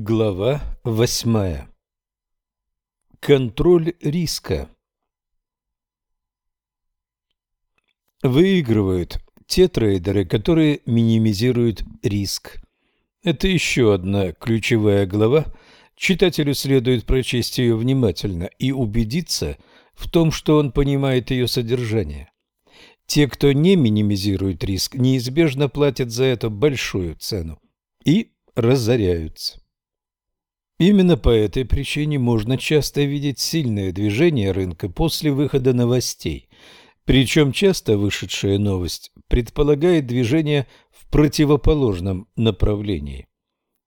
Глава восьмая. Контроль риска. Выигрывают те трейдеры, которые минимизируют риск. Это еще одна ключевая глава. Читателю следует прочесть ее внимательно и убедиться в том, что он понимает ее содержание. Те, кто не минимизирует риск, неизбежно платят за это большую цену и разоряются. Именно по этой причине можно часто видеть сильное движение рынка после выхода новостей. Причем часто вышедшая новость предполагает движение в противоположном направлении.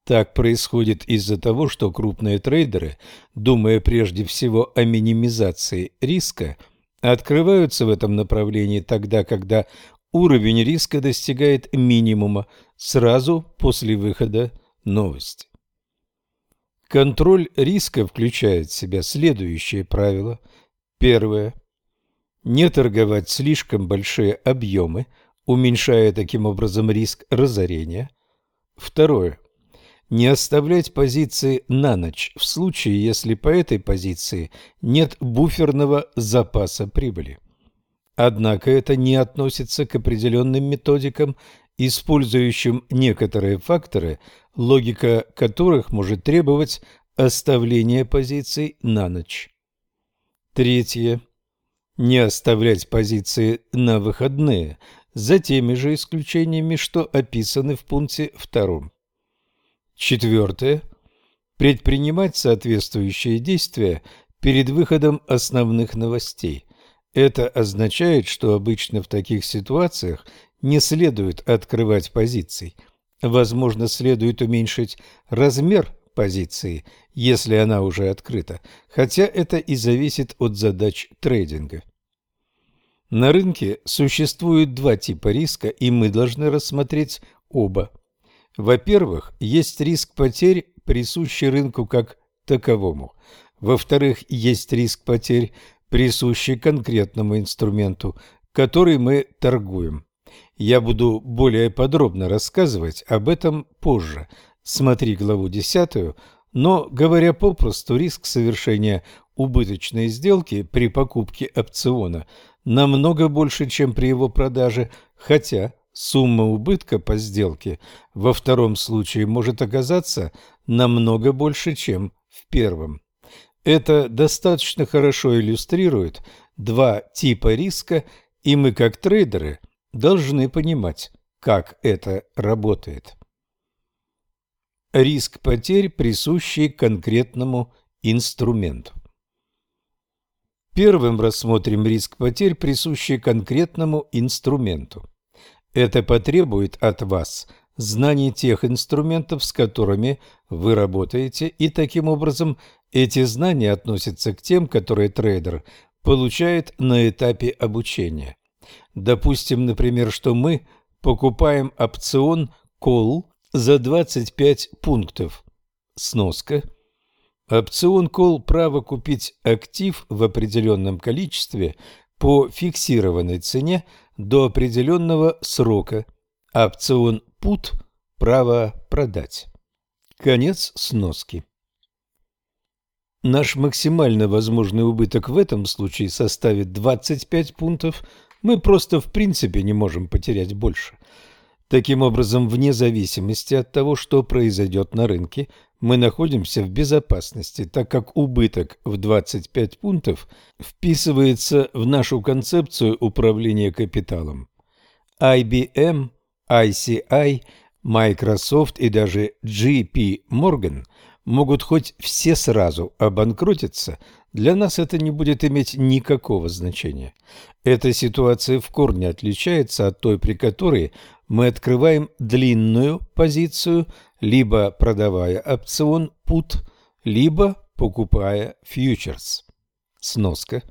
Так происходит из-за того, что крупные трейдеры, думая прежде всего о минимизации риска, открываются в этом направлении тогда, когда уровень риска достигает минимума сразу после выхода новости. Контроль риска включает в себя следующие правила. Первое. Не торговать слишком большие объемы, уменьшая таким образом риск разорения. Второе. Не оставлять позиции на ночь в случае, если по этой позиции нет буферного запаса прибыли. Однако это не относится к определенным методикам, использующим некоторые факторы, логика которых может требовать оставления позиций на ночь. Третье. Не оставлять позиции на выходные, за теми же исключениями, что описаны в пункте втором. Четвертое. Предпринимать соответствующие действия перед выходом основных новостей. Это означает, что обычно в таких ситуациях не следует открывать позиций – Возможно, следует уменьшить размер позиции, если она уже открыта, хотя это и зависит от задач трейдинга. На рынке существует два типа риска, и мы должны рассмотреть оба. Во-первых, есть риск потерь, присущий рынку как таковому. Во-вторых, есть риск потерь, присущий конкретному инструменту, который мы торгуем. Я буду более подробно рассказывать об этом позже. Смотри главу 10, но, говоря попросту, риск совершения убыточной сделки при покупке опциона намного больше, чем при его продаже, хотя сумма убытка по сделке во втором случае может оказаться намного больше, чем в первом. Это достаточно хорошо иллюстрирует два типа риска, и мы, как трейдеры – должны понимать, как это работает. Риск потерь, присущий конкретному инструменту. Первым рассмотрим риск потерь, присущий конкретному инструменту. Это потребует от вас знаний тех инструментов, с которыми вы работаете, и таким образом эти знания относятся к тем, которые трейдер получает на этапе обучения. Допустим, например, что мы покупаем опцион Call за 25 пунктов. Сноска. Опцион Call – право купить актив в определенном количестве по фиксированной цене до определенного срока. Опцион Put – право продать. Конец сноски. Наш максимально возможный убыток в этом случае составит 25 пунктов – мы просто в принципе не можем потерять больше. Таким образом, вне зависимости от того, что произойдет на рынке, мы находимся в безопасности, так как убыток в 25 пунктов вписывается в нашу концепцию управления капиталом. IBM, ICI, Microsoft и даже JP Morgan могут хоть все сразу обанкротиться, для нас это не будет иметь никакого значения. Эта ситуация в корне отличается от той, при которой мы открываем длинную позицию, либо продавая опцион put, либо покупая фьючерс. Сноска.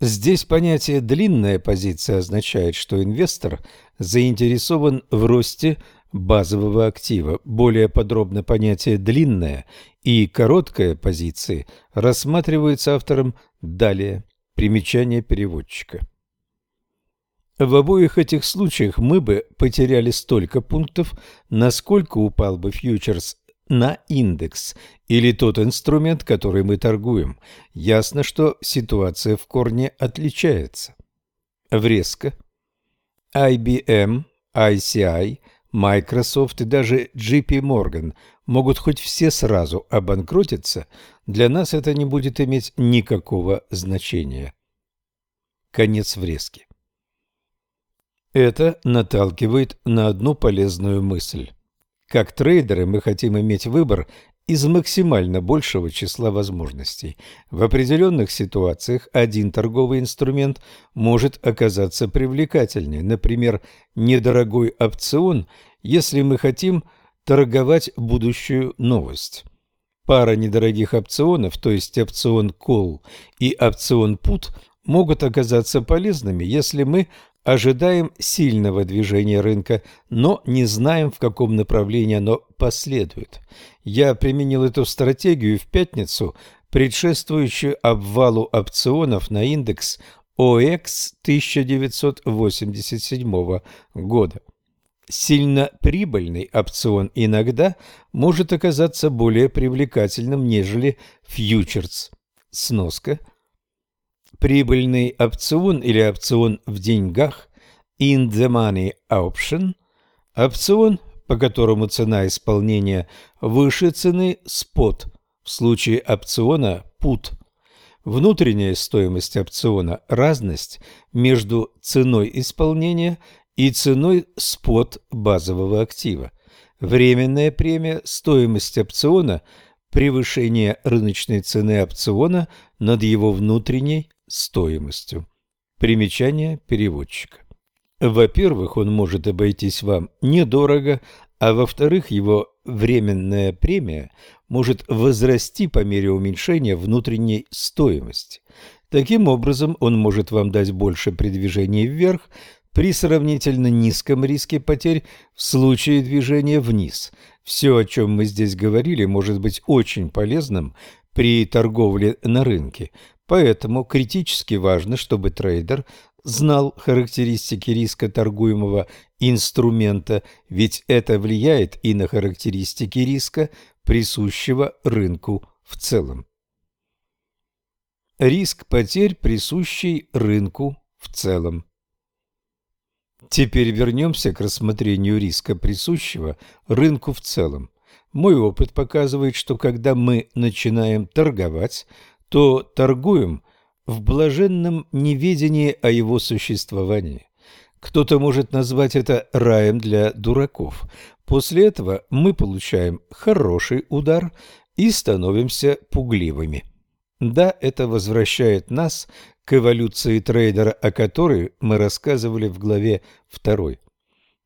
Здесь понятие «длинная позиция» означает, что инвестор заинтересован в росте базового актива. Более подробно понятие «длинная» и «короткая» позиции рассматриваются автором далее. Примечание переводчика. В обоих этих случаях мы бы потеряли столько пунктов, насколько упал бы фьючерс на индекс или тот инструмент, который мы торгуем. Ясно, что ситуация в корне отличается. Врезка. IBM, ICI, Microsoft и даже JP Morgan могут хоть все сразу обанкротиться, для нас это не будет иметь никакого значения. Конец врезки. Это наталкивает на одну полезную мысль. Как трейдеры мы хотим иметь выбор из максимально большего числа возможностей. В определенных ситуациях один торговый инструмент может оказаться привлекательнее, например, недорогой опцион, если мы хотим торговать будущую новость. Пара недорогих опционов, то есть опцион call и опцион put, могут оказаться полезными, если мы ожидаем сильного движения рынка, но не знаем, в каком направлении оно последует. Я применил эту стратегию в пятницу, предшествующую обвалу опционов на индекс OX 1987 года. Сильно прибыльный опцион иногда может оказаться более привлекательным, нежели фьючерс. Сноска – Прибыльный опцион или опцион в деньгах in the money option – опцион, по которому цена исполнения выше цены спот, в случае опциона put. Внутренняя стоимость опциона – разность между ценой исполнения и ценой спот базового актива. Временная премия – стоимость опциона – превышение рыночной цены опциона над его внутренней стоимостью. Примечание переводчика. Во-первых, он может обойтись вам недорого, а во-вторых, его временная премия может возрасти по мере уменьшения внутренней стоимости. Таким образом, он может вам дать больше при движении вверх при сравнительно низком риске потерь в случае движения вниз. Все, о чем мы здесь говорили, может быть очень полезным при торговле на рынке, Поэтому критически важно, чтобы трейдер знал характеристики риска торгуемого инструмента, ведь это влияет и на характеристики риска, присущего рынку в целом. Риск потерь, присущий рынку в целом. Теперь вернемся к рассмотрению риска, присущего рынку в целом. Мой опыт показывает, что когда мы начинаем торговать – то торгуем в блаженном неведении о его существовании. Кто-то может назвать это раем для дураков. После этого мы получаем хороший удар и становимся пугливыми. Да, это возвращает нас к эволюции трейдера, о которой мы рассказывали в главе 2.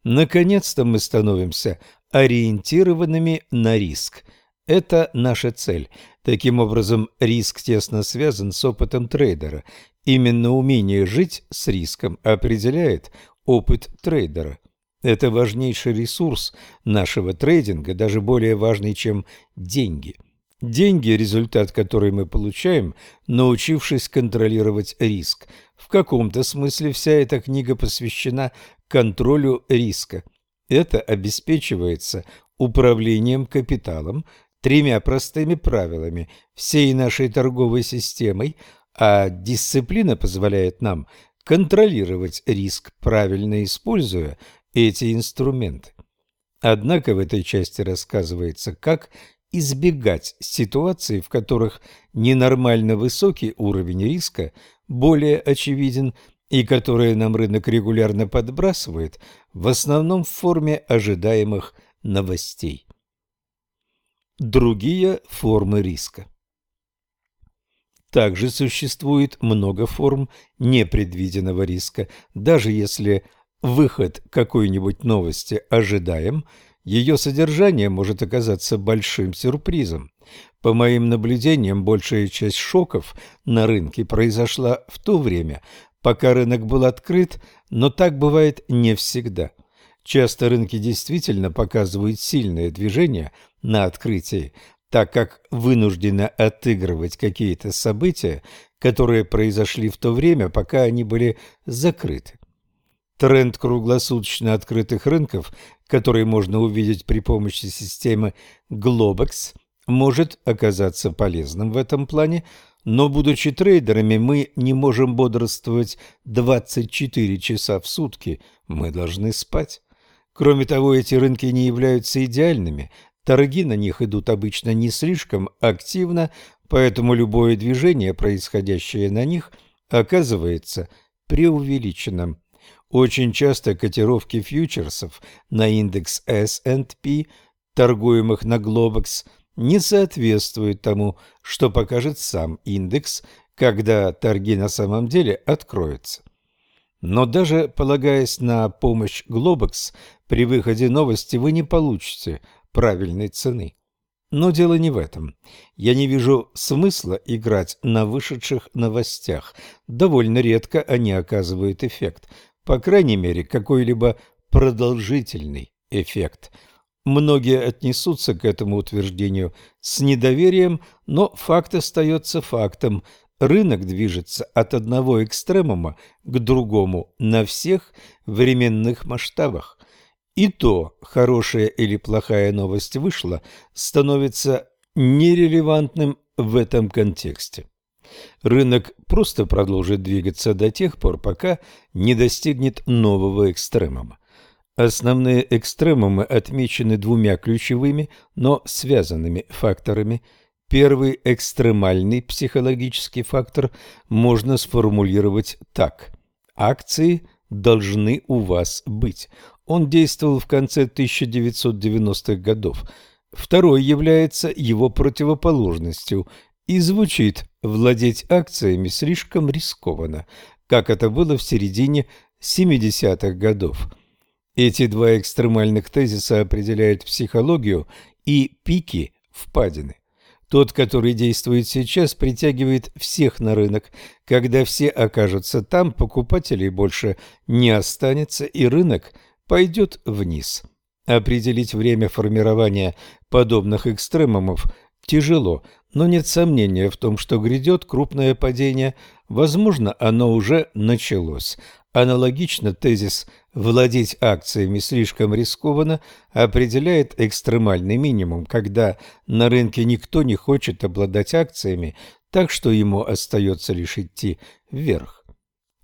Наконец-то мы становимся ориентированными на риск. Это наша цель. Таким образом, риск тесно связан с опытом трейдера. Именно умение жить с риском определяет опыт трейдера. Это важнейший ресурс нашего трейдинга, даже более важный, чем деньги. Деньги – результат, который мы получаем, научившись контролировать риск. В каком-то смысле вся эта книга посвящена контролю риска. Это обеспечивается управлением капиталом, тремя простыми правилами всей нашей торговой системой, а дисциплина позволяет нам контролировать риск, правильно используя эти инструменты. Однако в этой части рассказывается, как избегать ситуаций, в которых ненормально высокий уровень риска более очевиден и которые нам рынок регулярно подбрасывает, в основном в форме ожидаемых новостей. Другие формы риска. Также существует много форм непредвиденного риска. Даже если выход какой-нибудь новости ожидаем, ее содержание может оказаться большим сюрпризом. По моим наблюдениям, большая часть шоков на рынке произошла в то время, пока рынок был открыт, но так бывает не всегда. Часто рынки действительно показывают сильное движение на открытии, так как вынуждены отыгрывать какие-то события, которые произошли в то время, пока они были закрыты. Тренд круглосуточно открытых рынков, который можно увидеть при помощи системы Globex, может оказаться полезным в этом плане, но, будучи трейдерами, мы не можем бодрствовать 24 часа в сутки, мы должны спать. Кроме того, эти рынки не являются идеальными, торги на них идут обычно не слишком активно, поэтому любое движение, происходящее на них, оказывается преувеличенным. Очень часто котировки фьючерсов на индекс S&P, торгуемых на Globex, не соответствуют тому, что покажет сам индекс, когда торги на самом деле откроются. Но даже полагаясь на помощь Globex, при выходе новости вы не получите правильной цены. Но дело не в этом. Я не вижу смысла играть на вышедших новостях. Довольно редко они оказывают эффект – по крайней мере, какой-либо продолжительный эффект. Многие отнесутся к этому утверждению с недоверием, но факт остается фактом. Рынок движется от одного экстремума к другому на всех временных масштабах. И то, хорошая или плохая новость вышла, становится нерелевантным в этом контексте. Рынок просто продолжит двигаться до тех пор, пока не достигнет нового экстремума. Основные экстремумы отмечены двумя ключевыми, но связанными факторами. Первый экстремальный психологический фактор можно сформулировать так. Акции должны у вас быть. Он действовал в конце 1990-х годов. Второй является его противоположностью и звучит «владеть акциями слишком рискованно», как это было в середине 70-х годов. Эти два экстремальных тезиса определяют психологию и пики впадины. Тот, который действует сейчас, притягивает всех на рынок. Когда все окажутся там, покупателей больше не останется, и рынок пойдет вниз. Определить время формирования подобных экстремумов тяжело, но нет сомнения в том, что грядет крупное падение. Возможно, оно уже началось. Аналогично тезис «владеть акциями слишком рискованно» определяет экстремальный минимум, когда на рынке никто не хочет обладать акциями, так что ему остается лишь идти вверх.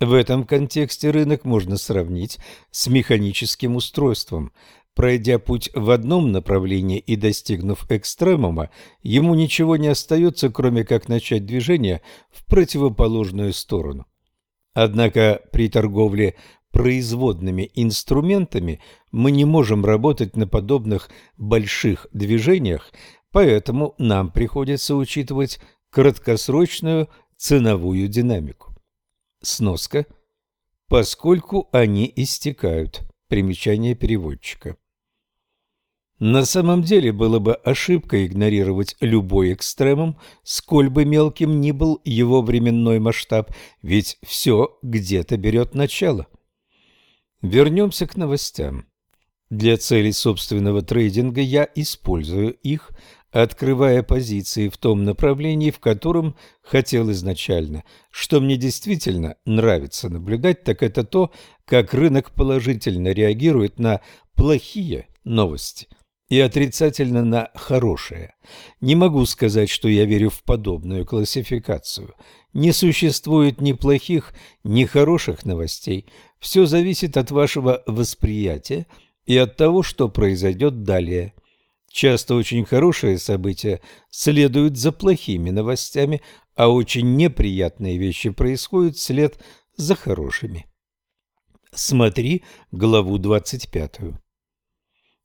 В этом контексте рынок можно сравнить с механическим устройством. Пройдя путь в одном направлении и достигнув экстремума, ему ничего не остается, кроме как начать движение в противоположную сторону. Однако при торговле производными инструментами мы не можем работать на подобных больших движениях, поэтому нам приходится учитывать краткосрочную ценовую динамику. Сноска. Поскольку они истекают. Примечание переводчика. На самом деле было бы ошибкой игнорировать любой экстремум, сколь бы мелким ни был его временной масштаб, ведь все где-то берет начало. Вернемся к новостям. Для целей собственного трейдинга я использую их, открывая позиции в том направлении, в котором хотел изначально. Что мне действительно нравится наблюдать, так это то, как рынок положительно реагирует на плохие новости – и отрицательно на хорошее. Не могу сказать, что я верю в подобную классификацию. Не существует ни плохих, ни хороших новостей. Все зависит от вашего восприятия и от того, что произойдет далее. Часто очень хорошие события следуют за плохими новостями, а очень неприятные вещи происходят вслед за хорошими. Смотри главу 25.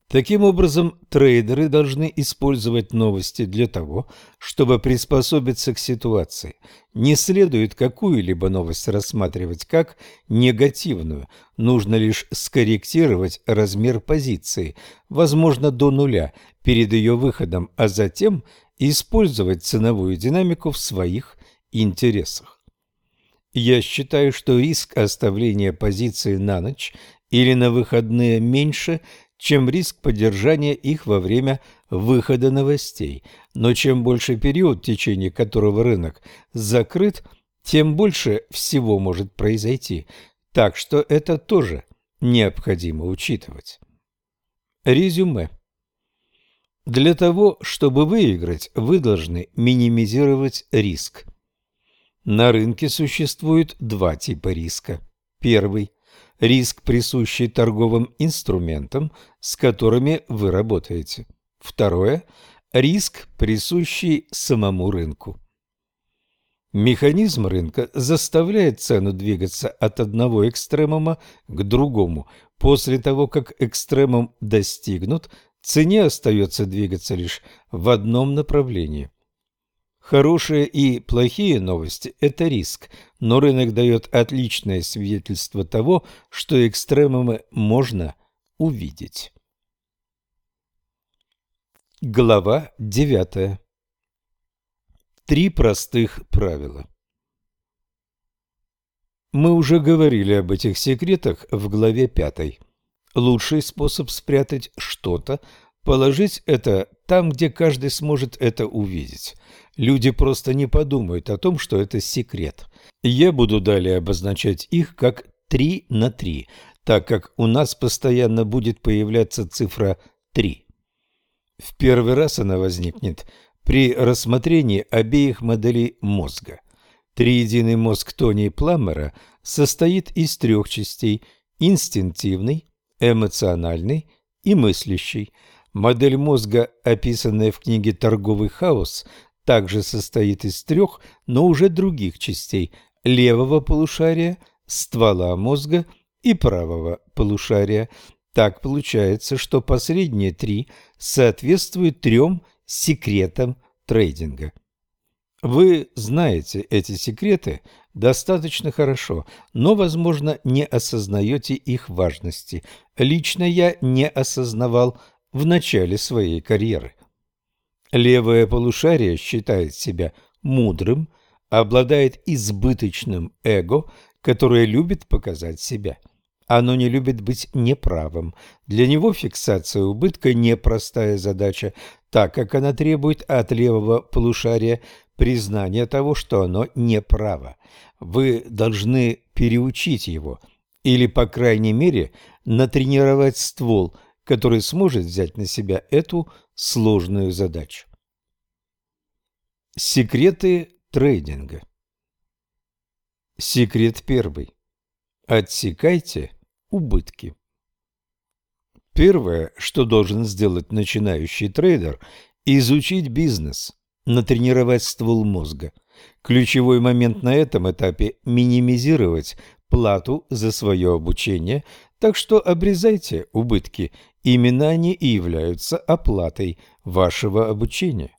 Таким образом, трейдеры должны использовать новости для того, чтобы приспособиться к ситуации. Не следует какую-либо новость рассматривать как негативную, нужно лишь скорректировать размер позиции, возможно, до нуля, перед ее выходом, а затем использовать ценовую динамику в своих интересах. Я считаю, что риск оставления позиции на ночь или на выходные меньше – чем риск поддержания их во время выхода новостей. Но чем больше период, в течение которого рынок закрыт, тем больше всего может произойти. Так что это тоже необходимо учитывать. Резюме. Для того, чтобы выиграть, вы должны минимизировать риск. На рынке существует два типа риска. Первый – риск, присущий торговым инструментам, с которыми вы работаете. Второе – риск, присущий самому рынку. Механизм рынка заставляет цену двигаться от одного экстремума к другому. После того, как экстремум достигнут, цене остается двигаться лишь в одном направлении. Хорошие и плохие новости – это риск, но рынок дает отличное свидетельство того, что экстремумы можно увидеть. Глава девятая Три простых правила. Мы уже говорили об этих секретах в главе пятой. Лучший способ спрятать что-то – положить это там, где каждый сможет это увидеть. Люди просто не подумают о том, что это секрет. Я буду далее обозначать их как 3 на 3, так как у нас постоянно будет появляться цифра 3. В первый раз она возникнет – при рассмотрении обеих моделей мозга. Триединый мозг Тони Пламмера состоит из трех частей – инстинктивный, эмоциональный и мыслящий. Модель мозга, описанная в книге «Торговый хаос», также состоит из трех, но уже других частей – левого полушария, ствола мозга и правого полушария. Так получается, что последние три соответствуют трем секретам трейдинга. Вы знаете эти секреты достаточно хорошо, но, возможно, не осознаете их важности. Лично я не осознавал в начале своей карьеры. Левое полушарие считает себя мудрым, обладает избыточным эго, которое любит показать себя. Оно не любит быть неправым. Для него фиксация убытка – непростая задача, так как она требует от левого полушария признания того, что оно неправо. Вы должны переучить его или, по крайней мере, натренировать ствол, который сможет взять на себя эту сложную задачу. Секреты трейдинга Секрет первый. Отсекайте убытки. Первое, что должен сделать начинающий трейдер – изучить бизнес, натренировать ствол мозга. Ключевой момент на этом этапе – минимизировать плату за свое обучение, так что обрезайте убытки. Именно они и являются оплатой вашего обучения.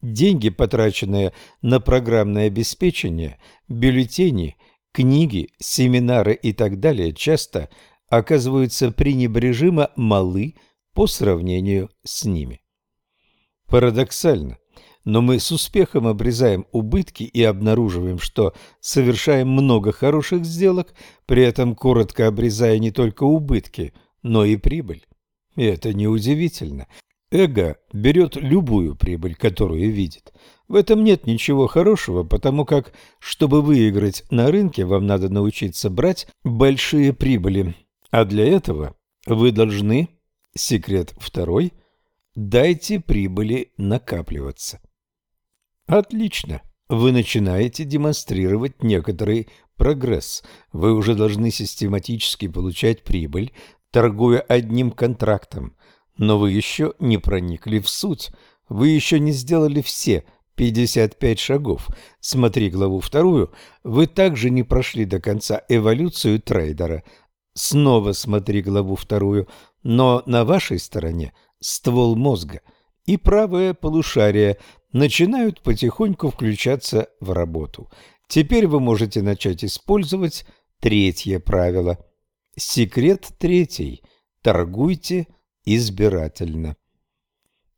Деньги, потраченные на программное обеспечение, бюллетени – Книги, семинары и так далее часто оказываются пренебрежимо малы по сравнению с ними. Парадоксально, но мы с успехом обрезаем убытки и обнаруживаем, что совершаем много хороших сделок, при этом коротко обрезая не только убытки, но и прибыль. И это неудивительно. Эго берет любую прибыль, которую видит. В этом нет ничего хорошего, потому как, чтобы выиграть на рынке, вам надо научиться брать большие прибыли. А для этого вы должны, секрет второй, дайте прибыли накапливаться. Отлично. Вы начинаете демонстрировать некоторый прогресс. Вы уже должны систематически получать прибыль, торгуя одним контрактом – но вы еще не проникли в суть. Вы еще не сделали все 55 шагов. Смотри главу вторую. Вы также не прошли до конца эволюцию трейдера. Снова смотри главу вторую. Но на вашей стороне ствол мозга и правое полушарие начинают потихоньку включаться в работу. Теперь вы можете начать использовать третье правило. Секрет третий. Торгуйте избирательно.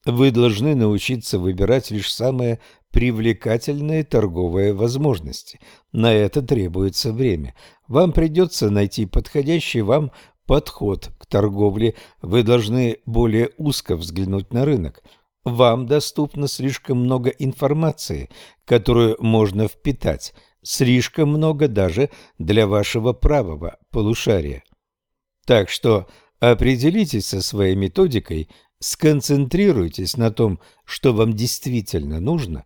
Вы должны научиться выбирать лишь самые привлекательные торговые возможности. На это требуется время. Вам придется найти подходящий вам подход к торговле. Вы должны более узко взглянуть на рынок. Вам доступно слишком много информации, которую можно впитать, слишком много даже для вашего правого полушария. Так что определитесь со своей методикой, сконцентрируйтесь на том, что вам действительно нужно,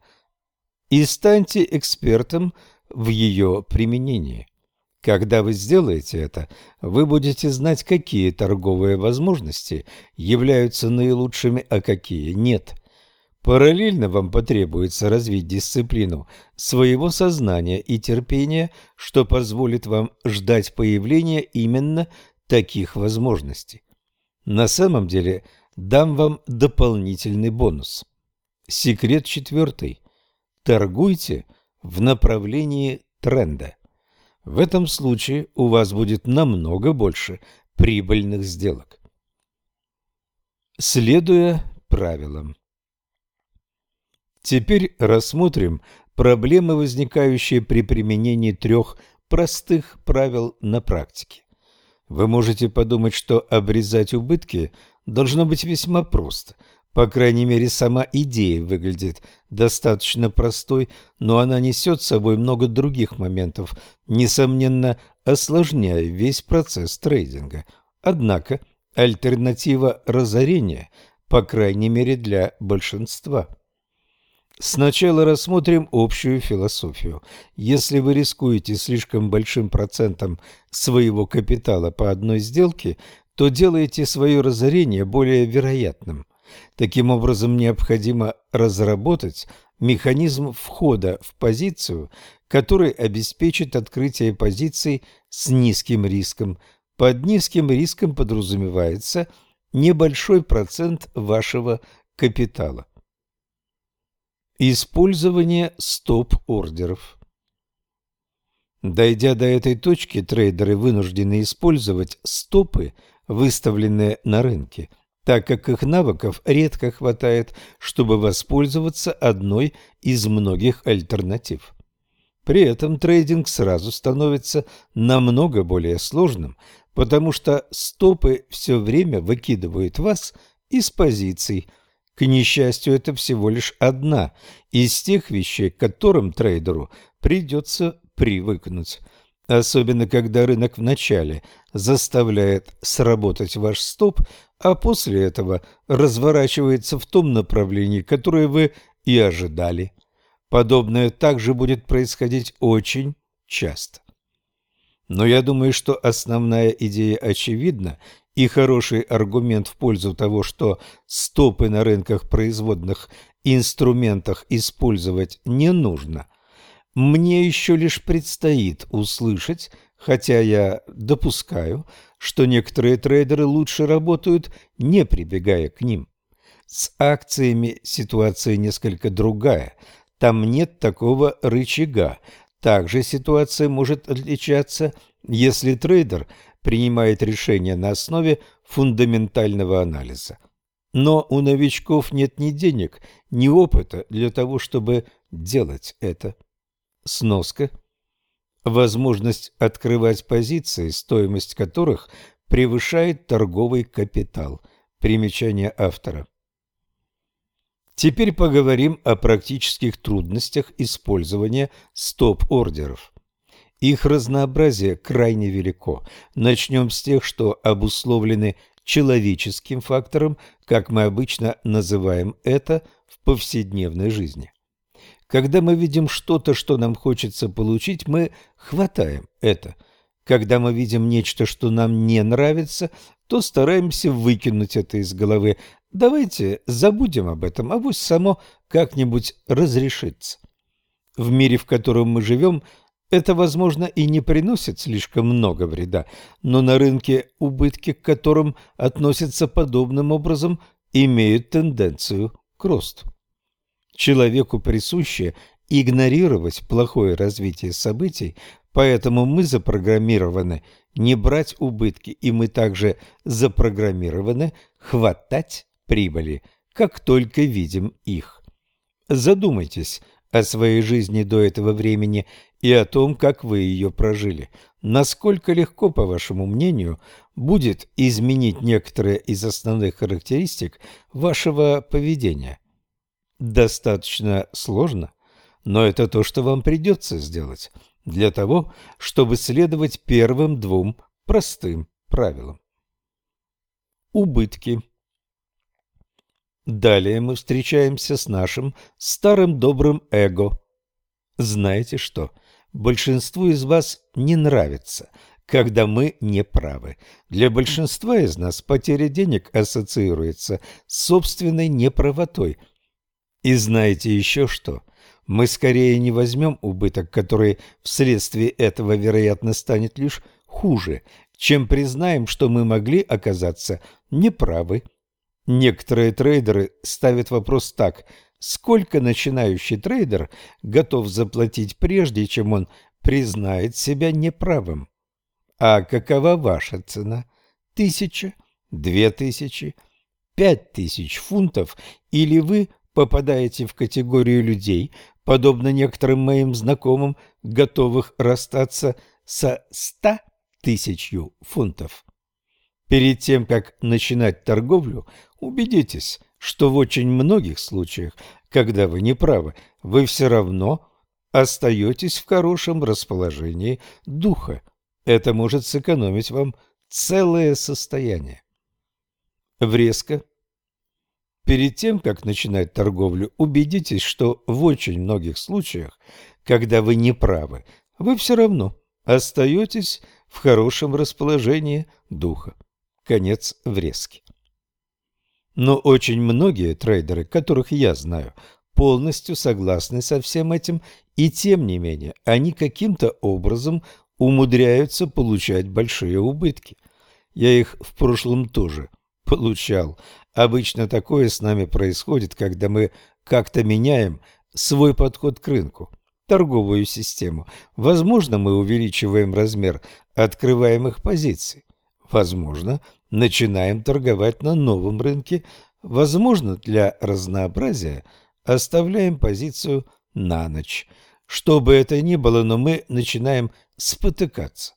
и станьте экспертом в ее применении. Когда вы сделаете это, вы будете знать, какие торговые возможности являются наилучшими, а какие нет. Параллельно вам потребуется развить дисциплину своего сознания и терпения, что позволит вам ждать появления именно таких возможностей. На самом деле дам вам дополнительный бонус. Секрет четвертый. Торгуйте в направлении тренда. В этом случае у вас будет намного больше прибыльных сделок. Следуя правилам. Теперь рассмотрим проблемы, возникающие при применении трех простых правил на практике. Вы можете подумать, что обрезать убытки должно быть весьма просто – по крайней мере, сама идея выглядит достаточно простой, но она несет с собой много других моментов, несомненно, осложняя весь процесс трейдинга. Однако альтернатива разорения, по крайней мере для большинства. Сначала рассмотрим общую философию. Если вы рискуете слишком большим процентом своего капитала по одной сделке, то делаете свое разорение более вероятным. Таким образом, необходимо разработать механизм входа в позицию, который обеспечит открытие позиций с низким риском. Под низким риском подразумевается небольшой процент вашего капитала. Использование стоп-ордеров Дойдя до этой точки, трейдеры вынуждены использовать стопы, выставленные на рынке, так как их навыков редко хватает, чтобы воспользоваться одной из многих альтернатив. При этом трейдинг сразу становится намного более сложным, потому что стопы все время выкидывают вас из позиций. К несчастью, это всего лишь одна из тех вещей, к которым трейдеру придется привыкнуть. Особенно, когда рынок вначале заставляет сработать ваш стоп, а после этого разворачивается в том направлении, которое вы и ожидали. Подобное также будет происходить очень часто. Но я думаю, что основная идея очевидна, и хороший аргумент в пользу того, что стопы на рынках производных инструментах использовать не нужно. Мне еще лишь предстоит услышать, хотя я допускаю, что некоторые трейдеры лучше работают, не прибегая к ним. С акциями ситуация несколько другая. Там нет такого рычага. Также ситуация может отличаться, если трейдер принимает решение на основе фундаментального анализа. Но у новичков нет ни денег, ни опыта для того, чтобы делать это. Сноска – возможность открывать позиции, стоимость которых превышает торговый капитал. Примечание автора. Теперь поговорим о практических трудностях использования стоп-ордеров. Их разнообразие крайне велико. Начнем с тех, что обусловлены человеческим фактором, как мы обычно называем это в повседневной жизни. Когда мы видим что-то, что нам хочется получить, мы хватаем это. Когда мы видим нечто, что нам не нравится, то стараемся выкинуть это из головы. Давайте забудем об этом, а пусть само как-нибудь разрешится. В мире, в котором мы живем, это, возможно, и не приносит слишком много вреда, но на рынке убытки, к которым относятся подобным образом, имеют тенденцию к росту. Человеку присуще игнорировать плохое развитие событий, поэтому мы запрограммированы не брать убытки, и мы также запрограммированы хватать прибыли, как только видим их. Задумайтесь о своей жизни до этого времени и о том, как вы ее прожили. Насколько легко, по вашему мнению, будет изменить некоторые из основных характеристик вашего поведения? достаточно сложно, но это то, что вам придется сделать для того, чтобы следовать первым двум простым правилам. убытки. Далее мы встречаемся с нашим старым добрым эго. Знаете что? Большинству из вас не нравится, когда мы не правы. Для большинства из нас потеря денег ассоциируется с собственной неправотой. И знаете еще что? Мы скорее не возьмем убыток, который вследствие этого, вероятно, станет лишь хуже, чем признаем, что мы могли оказаться неправы. Некоторые трейдеры ставят вопрос так – сколько начинающий трейдер готов заплатить прежде, чем он признает себя неправым? А какова ваша цена? Тысяча? Две тысячи? Пять тысяч фунтов? Или вы попадаете в категорию людей, подобно некоторым моим знакомым, готовых расстаться со ста тысячью фунтов? Перед тем, как начинать торговлю, убедитесь, что в очень многих случаях, когда вы не правы, вы все равно остаетесь в хорошем расположении духа. Это может сэкономить вам целое состояние. Врезка. Перед тем, как начинать торговлю, убедитесь, что в очень многих случаях, когда вы не правы, вы все равно остаетесь в хорошем расположении духа. Конец врезки. Но очень многие трейдеры, которых я знаю, полностью согласны со всем этим, и тем не менее они каким-то образом умудряются получать большие убытки. Я их в прошлом тоже получал. Обычно такое с нами происходит, когда мы как-то меняем свой подход к рынку, торговую систему. Возможно, мы увеличиваем размер открываемых позиций. Возможно, начинаем торговать на новом рынке. Возможно, для разнообразия оставляем позицию на ночь. Что бы это ни было, но мы начинаем спотыкаться.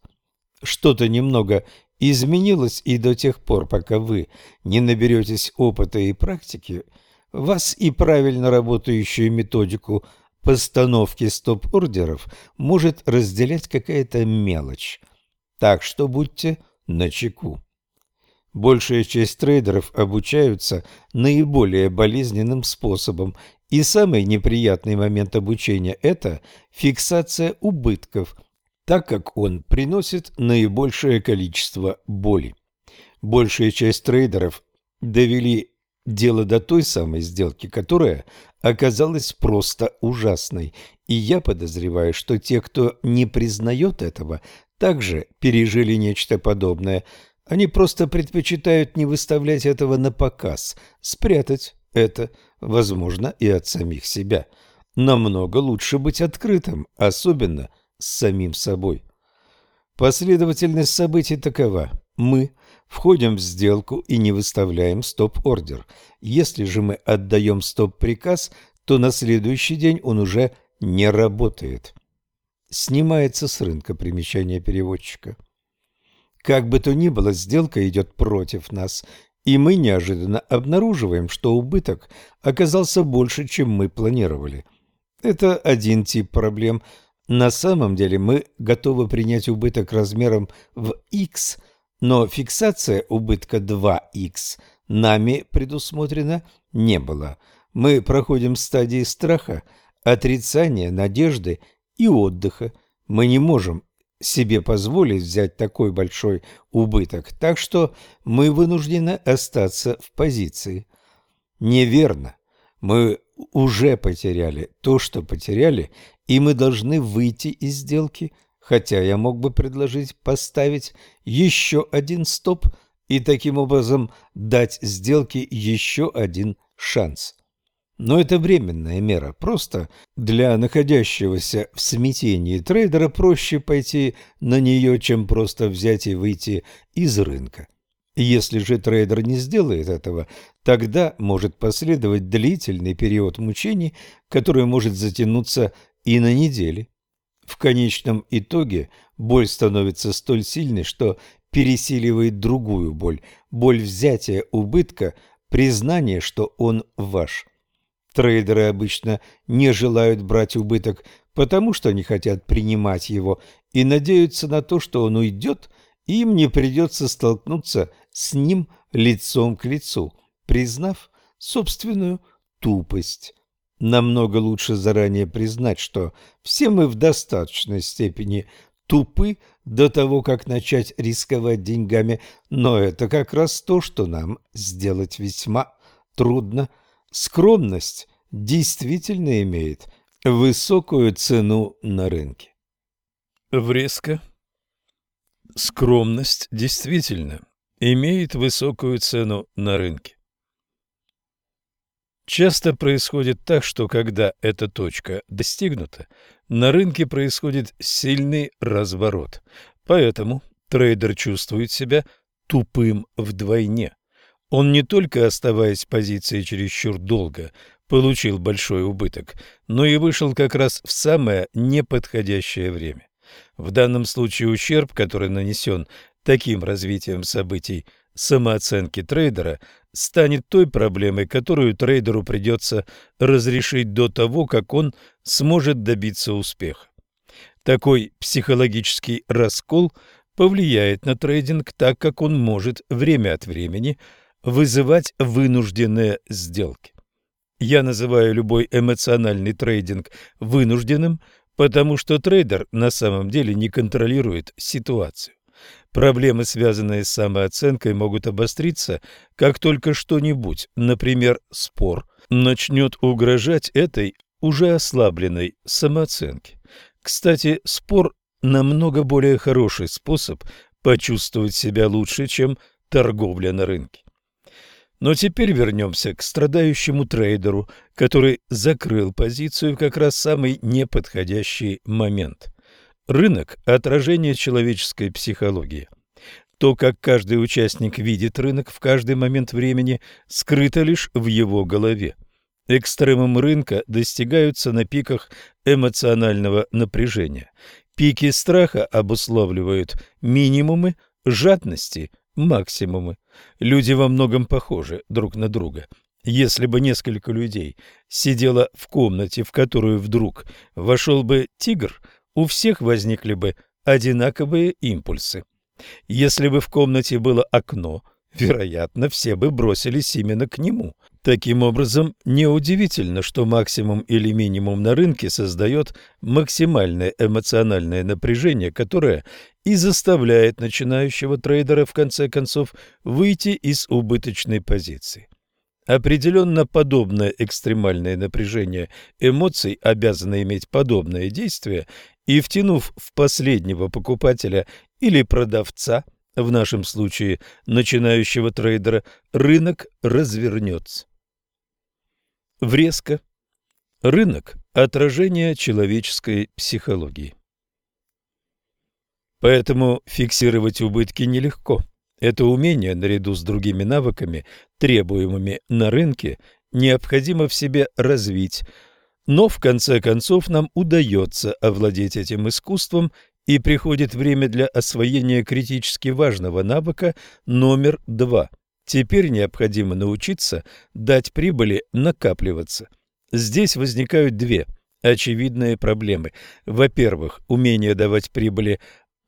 Что-то немного изменилось, и до тех пор, пока вы не наберетесь опыта и практики, вас и правильно работающую методику постановки стоп-ордеров может разделять какая-то мелочь. Так что будьте начеку. Большая часть трейдеров обучаются наиболее болезненным способом, и самый неприятный момент обучения – это фиксация убытков, так как он приносит наибольшее количество боли. Большая часть трейдеров довели дело до той самой сделки, которая оказалась просто ужасной, и я подозреваю, что те, кто не признает этого, также пережили нечто подобное – они просто предпочитают не выставлять этого на показ, спрятать это, возможно, и от самих себя. Намного лучше быть открытым, особенно с самим собой. Последовательность событий такова. Мы входим в сделку и не выставляем стоп-ордер. Если же мы отдаем стоп-приказ, то на следующий день он уже не работает. Снимается с рынка примечание переводчика. Как бы то ни было, сделка идет против нас, и мы неожиданно обнаруживаем, что убыток оказался больше, чем мы планировали. Это один тип проблем. На самом деле мы готовы принять убыток размером в x, но фиксация убытка 2x нами предусмотрена не была. Мы проходим стадии страха, отрицания, надежды и отдыха. Мы не можем себе позволить взять такой большой убыток, так что мы вынуждены остаться в позиции. Неверно. Мы уже потеряли то, что потеряли, и мы должны выйти из сделки, хотя я мог бы предложить поставить еще один стоп и таким образом дать сделке еще один шанс. Но это временная мера. Просто для находящегося в смятении трейдера проще пойти на нее, чем просто взять и выйти из рынка. Если же трейдер не сделает этого, тогда может последовать длительный период мучений, который может затянуться и на недели. В конечном итоге боль становится столь сильной, что пересиливает другую боль, боль взятия убытка, признание, что он ваш. Трейдеры обычно не желают брать убыток, потому что не хотят принимать его и надеются на то, что он уйдет им не придется столкнуться с ним лицом к лицу, признав собственную тупость. Намного лучше заранее признать, что все мы в достаточной степени тупы до того, как начать рисковать деньгами, но это как раз то, что нам сделать весьма трудно. Скромность действительно имеет высокую цену на рынке. Врезка. Скромность действительно имеет высокую цену на рынке. Часто происходит так, что когда эта точка достигнута, на рынке происходит сильный разворот. Поэтому трейдер чувствует себя тупым вдвойне. Он не только, оставаясь в позиции чересчур долго, получил большой убыток, но и вышел как раз в самое неподходящее время. В данном случае ущерб, который нанесен таким развитием событий самооценки трейдера, станет той проблемой, которую трейдеру придется разрешить до того, как он сможет добиться успеха. Такой психологический раскол повлияет на трейдинг так, как он может время от времени вызывать вынужденные сделки. Я называю любой эмоциональный трейдинг вынужденным, потому что трейдер на самом деле не контролирует ситуацию. Проблемы, связанные с самооценкой, могут обостриться, как только что-нибудь, например, спор, начнет угрожать этой уже ослабленной самооценке. Кстати, спор намного более хороший способ почувствовать себя лучше, чем торговля на рынке. Но теперь вернемся к страдающему трейдеру, который закрыл позицию в как раз самый неподходящий момент. Рынок – отражение человеческой психологии. То, как каждый участник видит рынок в каждый момент времени, скрыто лишь в его голове. Экстремум рынка достигаются на пиках эмоционального напряжения. Пики страха обуславливают минимумы жадности – максимумы. Люди во многом похожи друг на друга. Если бы несколько людей сидело в комнате, в которую вдруг вошел бы тигр, у всех возникли бы одинаковые импульсы. Если бы в комнате было окно, вероятно, все бы бросились именно к нему. Таким образом, неудивительно, что максимум или минимум на рынке создает максимальное эмоциональное напряжение, которое и заставляет начинающего трейдера в конце концов выйти из убыточной позиции. Определенно подобное экстремальное напряжение эмоций обязано иметь подобное действие, и втянув в последнего покупателя или продавца, в нашем случае начинающего трейдера, рынок развернется. Врезка. Рынок – отражение человеческой психологии. Поэтому фиксировать убытки нелегко. Это умение, наряду с другими навыками, требуемыми на рынке, необходимо в себе развить, но в конце концов нам удается овладеть этим искусством, и приходит время для освоения критически важного навыка номер два. Теперь необходимо научиться дать прибыли накапливаться. Здесь возникают две очевидные проблемы. Во-первых, умение давать прибыли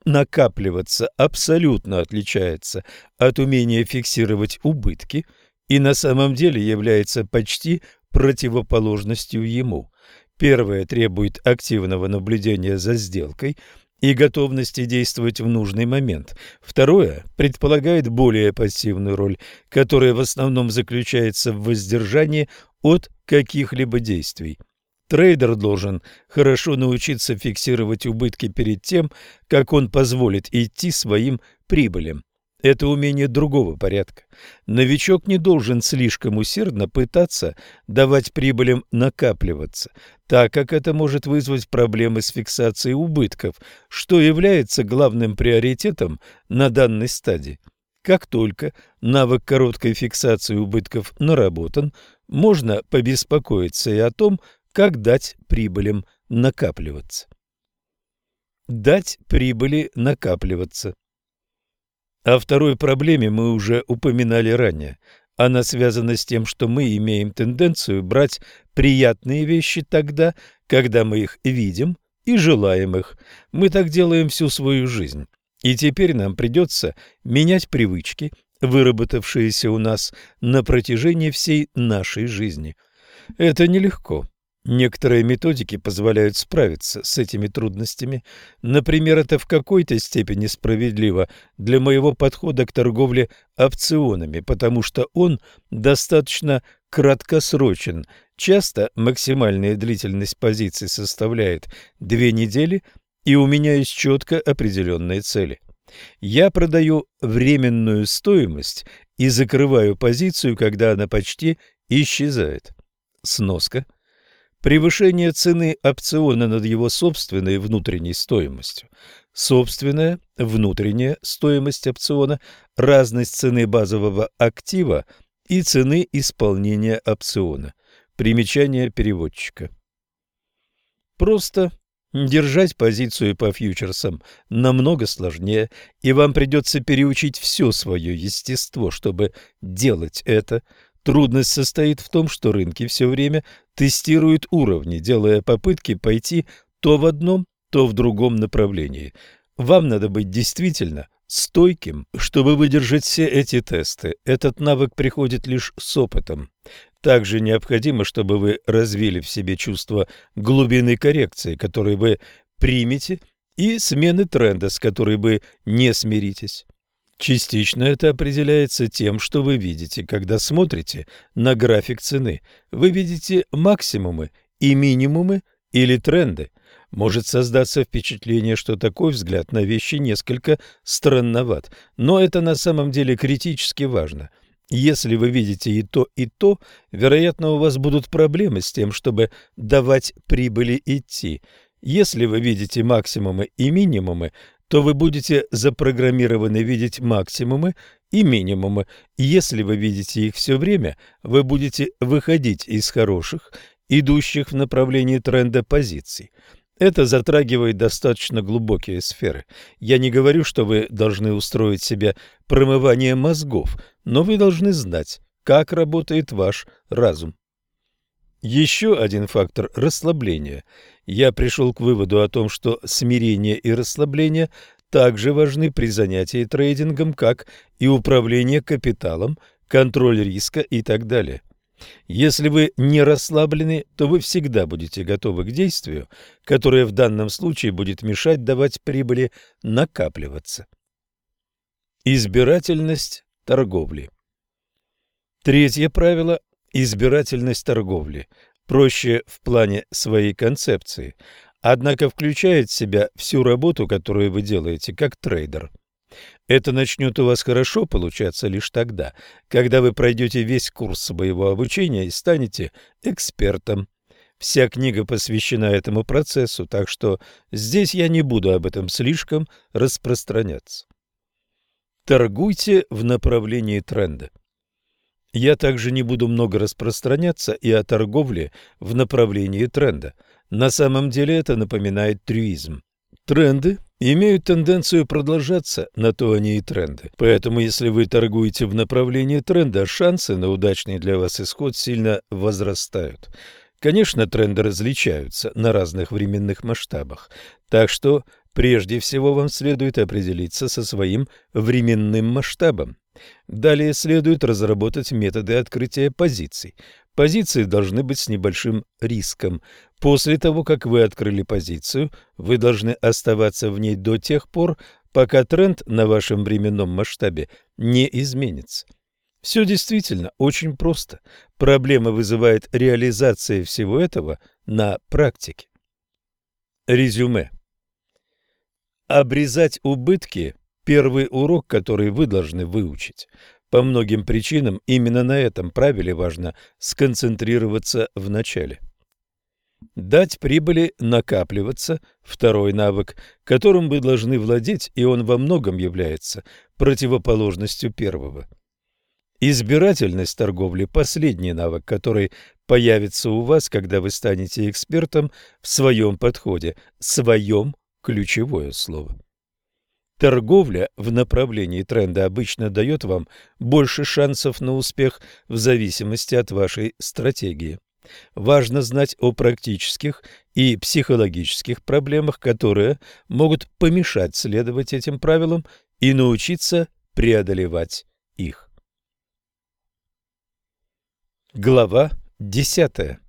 накапливаться абсолютно отличается от умения фиксировать убытки и на самом деле является почти противоположностью ему. Первое требует активного наблюдения за сделкой и готовности действовать в нужный момент. Второе предполагает более пассивную роль, которая в основном заключается в воздержании от каких-либо действий. Трейдер должен хорошо научиться фиксировать убытки перед тем, как он позволит идти своим прибылям. Это умение другого порядка. Новичок не должен слишком усердно пытаться давать прибылям накапливаться, так как это может вызвать проблемы с фиксацией убытков, что является главным приоритетом на данной стадии. Как только навык короткой фиксации убытков наработан, можно побеспокоиться и о том, как дать прибылям накапливаться? Дать прибыли накапливаться. О второй проблеме мы уже упоминали ранее. Она связана с тем, что мы имеем тенденцию брать приятные вещи тогда, когда мы их видим и желаем их. Мы так делаем всю свою жизнь. И теперь нам придется менять привычки, выработавшиеся у нас на протяжении всей нашей жизни. Это нелегко. Некоторые методики позволяют справиться с этими трудностями. Например, это в какой-то степени справедливо для моего подхода к торговле опционами, потому что он достаточно краткосрочен. Часто максимальная длительность позиций составляет две недели, и у меня есть четко определенные цели. Я продаю временную стоимость и закрываю позицию, когда она почти исчезает. Сноска. Превышение цены опциона над его собственной внутренней стоимостью. Собственная внутренняя стоимость опциона, разность цены базового актива и цены исполнения опциона. Примечание переводчика. Просто Держать позицию по фьючерсам намного сложнее, и вам придется переучить все свое естество, чтобы делать это. Трудность состоит в том, что рынки все время тестируют уровни, делая попытки пойти то в одном, то в другом направлении. Вам надо быть действительно стойким, чтобы выдержать все эти тесты. Этот навык приходит лишь с опытом. Также необходимо, чтобы вы развили в себе чувство глубины коррекции, которое вы примете, и смены тренда, с которой вы не смиритесь. Частично это определяется тем, что вы видите, когда смотрите на график цены. Вы видите максимумы и минимумы или тренды. Может создаться впечатление, что такой взгляд на вещи несколько странноват, но это на самом деле критически важно – если вы видите и то, и то, вероятно, у вас будут проблемы с тем, чтобы давать прибыли идти. Если вы видите максимумы и минимумы, то вы будете запрограммированы видеть максимумы и минимумы. Если вы видите их все время, вы будете выходить из хороших, идущих в направлении тренда позиций. Это затрагивает достаточно глубокие сферы. Я не говорю, что вы должны устроить себе промывание мозгов, но вы должны знать, как работает ваш разум. Еще один фактор – расслабление. Я пришел к выводу о том, что смирение и расслабление также важны при занятии трейдингом, как и управление капиталом, контроль риска и так далее. Если вы не расслаблены, то вы всегда будете готовы к действию, которое в данном случае будет мешать давать прибыли накапливаться. Избирательность торговли. Третье правило – избирательность торговли. Проще в плане своей концепции, однако включает в себя всю работу, которую вы делаете как трейдер – это начнет у вас хорошо получаться лишь тогда, когда вы пройдете весь курс своего обучения и станете экспертом. Вся книга посвящена этому процессу, так что здесь я не буду об этом слишком распространяться. Торгуйте в направлении тренда. Я также не буду много распространяться и о торговле в направлении тренда. На самом деле это напоминает трюизм. Тренды имеют тенденцию продолжаться, на то они и тренды. Поэтому, если вы торгуете в направлении тренда, шансы на удачный для вас исход сильно возрастают. Конечно, тренды различаются на разных временных масштабах, так что прежде всего вам следует определиться со своим временным масштабом. Далее следует разработать методы открытия позиций. Позиции должны быть с небольшим риском. После того, как вы открыли позицию, вы должны оставаться в ней до тех пор, пока тренд на вашем временном масштабе не изменится. Все действительно очень просто. Проблема вызывает реализация всего этого на практике. Резюме. Обрезать убытки – первый урок, который вы должны выучить. По многим причинам именно на этом правиле важно сконцентрироваться в начале. Дать прибыли накапливаться – второй навык, которым вы должны владеть, и он во многом является противоположностью первого. Избирательность торговли – последний навык, который появится у вас, когда вы станете экспертом в своем подходе, своем – ключевое слово. Торговля в направлении тренда обычно дает вам больше шансов на успех в зависимости от вашей стратегии. Важно знать о практических и психологических проблемах, которые могут помешать следовать этим правилам и научиться преодолевать их. Глава 10.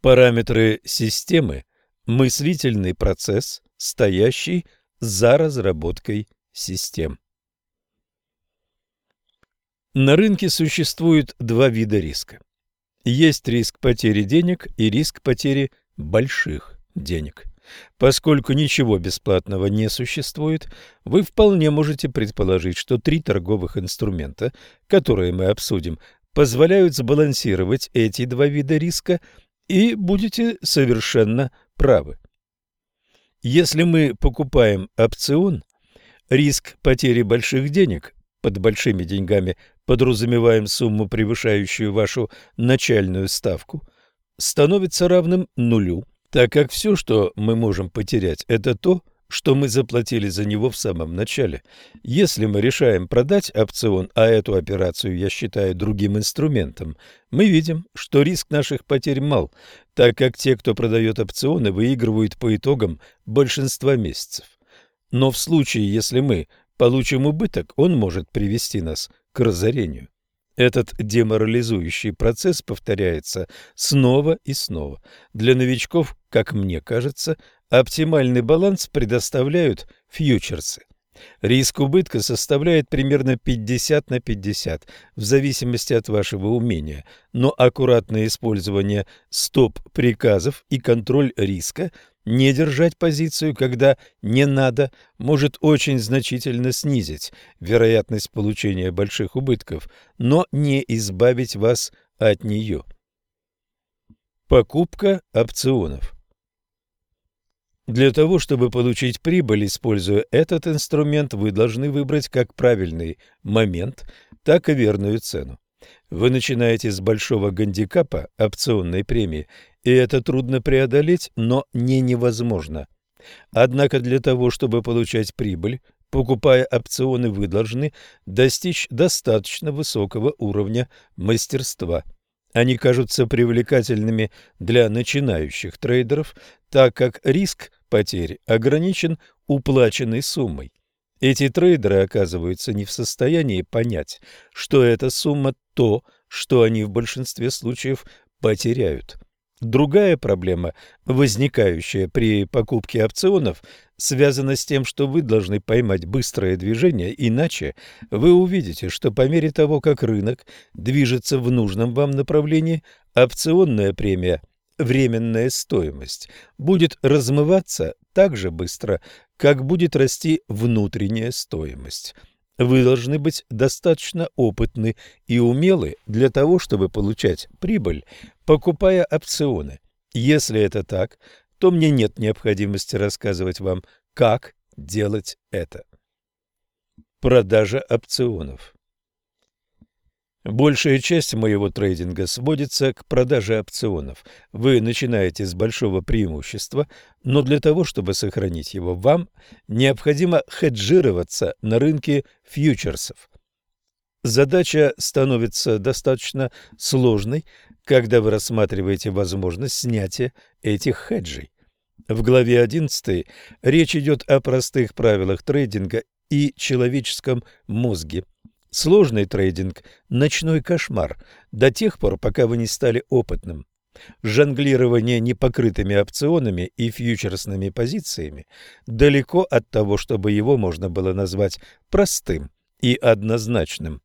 Параметры системы – мыслительный процесс, стоящий за разработкой систем. На рынке существует два вида риска. Есть риск потери денег и риск потери больших денег. Поскольку ничего бесплатного не существует, вы вполне можете предположить, что три торговых инструмента, которые мы обсудим, позволяют сбалансировать эти два вида риска, и будете совершенно правы. Если мы покупаем опцион, риск потери больших денег, под большими деньгами подразумеваем сумму, превышающую вашу начальную ставку, становится равным нулю, так как все, что мы можем потерять, это то, что мы заплатили за него в самом начале. Если мы решаем продать опцион, а эту операцию я считаю другим инструментом, мы видим, что риск наших потерь мал, так как те, кто продает опционы, выигрывают по итогам большинства месяцев. Но в случае, если мы получим убыток, он может привести нас к разорению. Этот деморализующий процесс повторяется снова и снова. Для новичков, как мне кажется, Оптимальный баланс предоставляют фьючерсы. Риск убытка составляет примерно 50 на 50 в зависимости от вашего умения, но аккуратное использование стоп-приказов и контроль риска, не держать позицию, когда не надо, может очень значительно снизить вероятность получения больших убытков, но не избавить вас от нее. Покупка опционов для того, чтобы получить прибыль, используя этот инструмент, вы должны выбрать как правильный момент, так и верную цену. Вы начинаете с большого гандикапа опционной премии, и это трудно преодолеть, но не невозможно. Однако для того, чтобы получать прибыль, покупая опционы, вы должны достичь достаточно высокого уровня мастерства – они кажутся привлекательными для начинающих трейдеров, так как риск потери ограничен уплаченной суммой. Эти трейдеры оказываются не в состоянии понять, что эта сумма то, что они в большинстве случаев потеряют. Другая проблема, возникающая при покупке опционов, связана с тем, что вы должны поймать быстрое движение, иначе вы увидите, что по мере того, как рынок движется в нужном вам направлении, опционная премия, временная стоимость, будет размываться так же быстро, как будет расти внутренняя стоимость. Вы должны быть достаточно опытны и умелы для того, чтобы получать прибыль, покупая опционы. Если это так, то мне нет необходимости рассказывать вам, как делать это. Продажа опционов Большая часть моего трейдинга сводится к продаже опционов. Вы начинаете с большого преимущества, но для того, чтобы сохранить его, вам необходимо хеджироваться на рынке фьючерсов. Задача становится достаточно сложной, когда вы рассматриваете возможность снятия этих хеджей. В главе 11 речь идет о простых правилах трейдинга и человеческом мозге. Сложный трейдинг – ночной кошмар до тех пор, пока вы не стали опытным. Жонглирование непокрытыми опционами и фьючерсными позициями далеко от того, чтобы его можно было назвать простым и однозначным.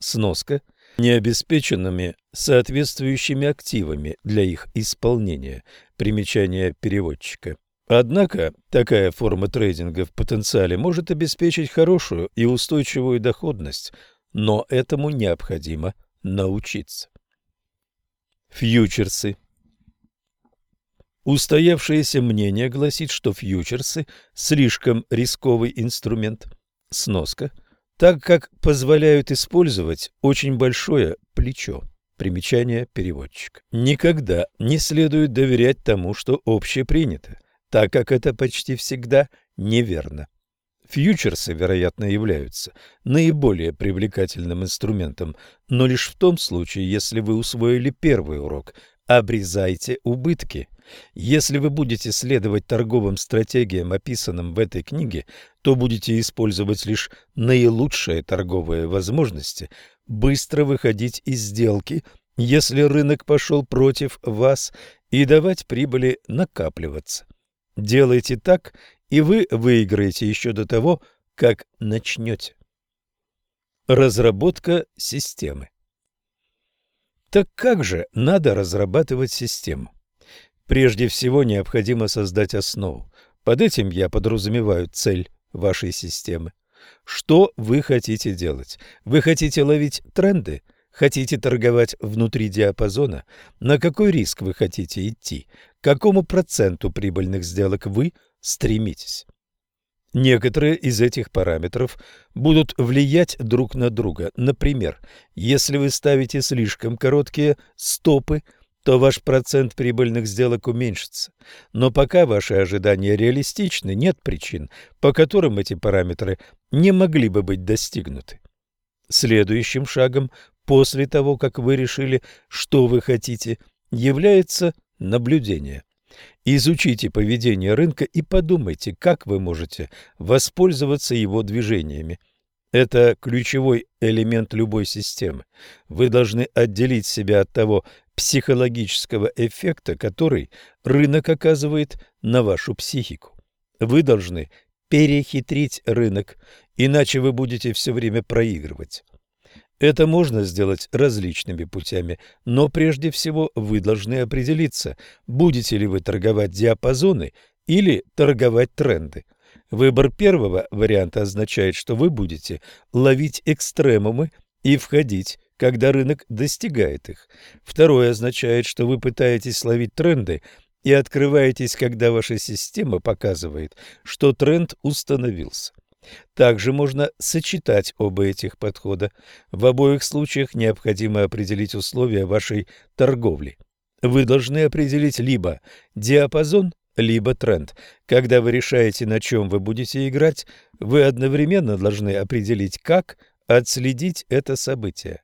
Сноска – необеспеченными соответствующими активами для их исполнения. Примечание переводчика. Однако такая форма трейдинга в потенциале может обеспечить хорошую и устойчивую доходность, но этому необходимо научиться. Фьючерсы Устоявшееся мнение гласит, что фьючерсы – слишком рисковый инструмент, сноска, так как позволяют использовать очень большое плечо. Примечание переводчика. Никогда не следует доверять тому, что общепринято так как это почти всегда неверно. Фьючерсы, вероятно, являются наиболее привлекательным инструментом, но лишь в том случае, если вы усвоили первый урок «обрезайте убытки». Если вы будете следовать торговым стратегиям, описанным в этой книге, то будете использовать лишь наилучшие торговые возможности, быстро выходить из сделки, если рынок пошел против вас, и давать прибыли накапливаться. Делайте так, и вы выиграете еще до того, как начнете. Разработка системы. Так как же надо разрабатывать систему? Прежде всего необходимо создать основу. Под этим я подразумеваю цель вашей системы. Что вы хотите делать? Вы хотите ловить тренды? Хотите торговать внутри диапазона? На какой риск вы хотите идти? К какому проценту прибыльных сделок вы стремитесь? Некоторые из этих параметров будут влиять друг на друга. Например, если вы ставите слишком короткие стопы, то ваш процент прибыльных сделок уменьшится. Но пока ваши ожидания реалистичны, нет причин, по которым эти параметры не могли бы быть достигнуты. Следующим шагом после того, как вы решили, что вы хотите, является наблюдение. Изучите поведение рынка и подумайте, как вы можете воспользоваться его движениями. Это ключевой элемент любой системы. Вы должны отделить себя от того психологического эффекта, который рынок оказывает на вашу психику. Вы должны перехитрить рынок, иначе вы будете все время проигрывать. Это можно сделать различными путями, но прежде всего вы должны определиться, будете ли вы торговать диапазоны или торговать тренды. Выбор первого варианта означает, что вы будете ловить экстремумы и входить, когда рынок достигает их. Второе означает, что вы пытаетесь ловить тренды и открываетесь, когда ваша система показывает, что тренд установился. Также можно сочетать оба этих подхода. В обоих случаях необходимо определить условия вашей торговли. Вы должны определить либо диапазон, либо тренд. Когда вы решаете, на чем вы будете играть, вы одновременно должны определить, как отследить это событие.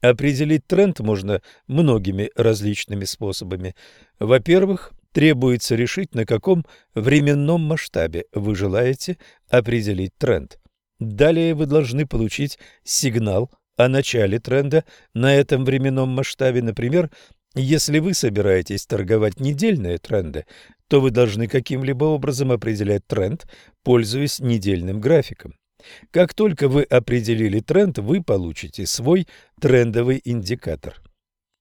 Определить тренд можно многими различными способами. Во-первых, требуется решить, на каком временном масштабе вы желаете определить тренд. Далее вы должны получить сигнал о начале тренда на этом временном масштабе. Например, если вы собираетесь торговать недельные тренды, то вы должны каким-либо образом определять тренд, пользуясь недельным графиком. Как только вы определили тренд, вы получите свой трендовый индикатор.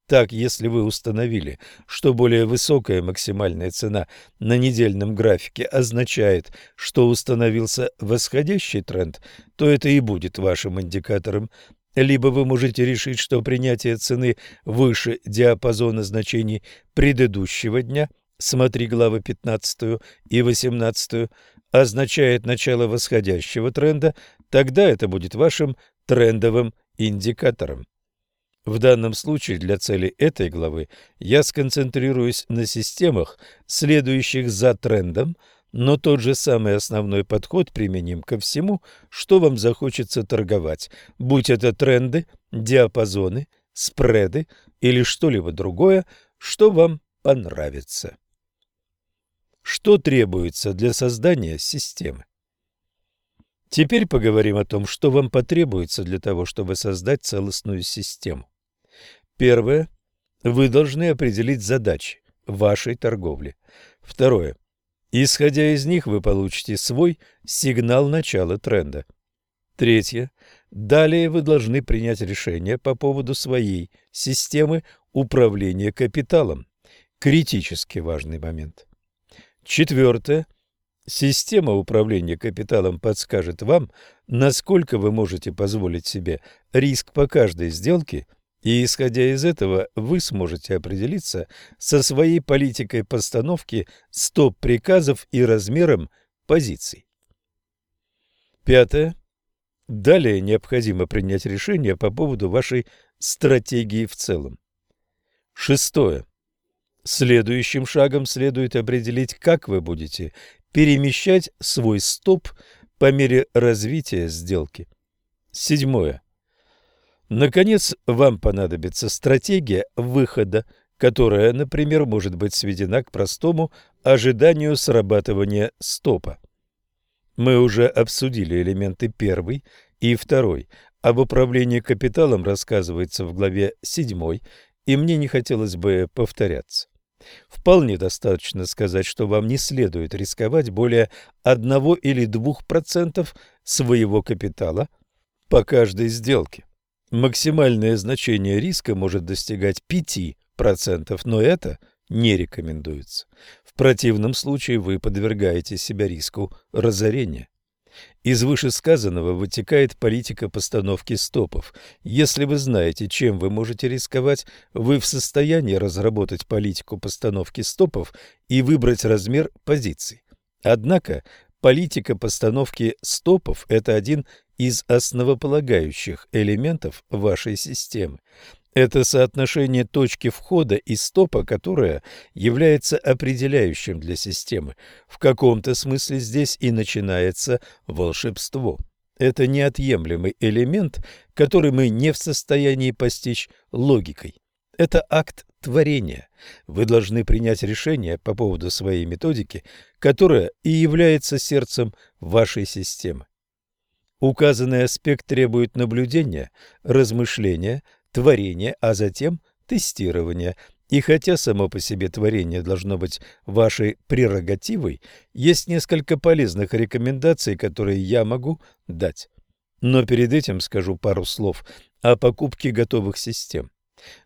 Так, если вы установили, что более высокая максимальная цена на недельном графике означает, что установился восходящий тренд, то это и будет вашим индикатором. Либо вы можете решить, что принятие цены выше диапазона значений предыдущего дня, смотри главы 15 и 18, означает начало восходящего тренда, тогда это будет вашим трендовым индикатором. В данном случае для цели этой главы я сконцентрируюсь на системах, следующих за трендом, но тот же самый основной подход применим ко всему, что вам захочется торговать, будь это тренды, диапазоны, спреды или что-либо другое, что вам понравится. Что требуется для создания системы? Теперь поговорим о том, что вам потребуется для того, чтобы создать целостную систему. Первое. Вы должны определить задачи вашей торговли. Второе. Исходя из них, вы получите свой сигнал начала тренда. Третье. Далее вы должны принять решение по поводу своей системы управления капиталом. Критически важный момент. Четвертое. Система управления капиталом подскажет вам, насколько вы можете позволить себе риск по каждой сделке – и исходя из этого, вы сможете определиться со своей политикой постановки стоп-приказов и размером позиций. Пятое. Далее необходимо принять решение по поводу вашей стратегии в целом. Шестое. Следующим шагом следует определить, как вы будете перемещать свой стоп по мере развития сделки. Седьмое. Наконец, вам понадобится стратегия выхода, которая, например, может быть сведена к простому ожиданию срабатывания стопа. Мы уже обсудили элементы первый и второй. Об управлении капиталом рассказывается в главе 7, и мне не хотелось бы повторяться. Вполне достаточно сказать, что вам не следует рисковать более 1 или 2% своего капитала по каждой сделке. Максимальное значение риска может достигать 5%, но это не рекомендуется. В противном случае вы подвергаете себя риску разорения. Из вышесказанного вытекает политика постановки стопов. Если вы знаете, чем вы можете рисковать, вы в состоянии разработать политику постановки стопов и выбрать размер позиций. Однако политика постановки стопов – это один из основополагающих элементов вашей системы. Это соотношение точки входа и стопа, которое является определяющим для системы. В каком-то смысле здесь и начинается волшебство. Это неотъемлемый элемент, который мы не в состоянии постичь логикой. Это акт творения. Вы должны принять решение по поводу своей методики, которая и является сердцем вашей системы. Указанный аспект требует наблюдения, размышления, творение, а затем тестирование. И хотя само по себе творение должно быть вашей прерогативой, есть несколько полезных рекомендаций, которые я могу дать. Но перед этим скажу пару слов о покупке готовых систем.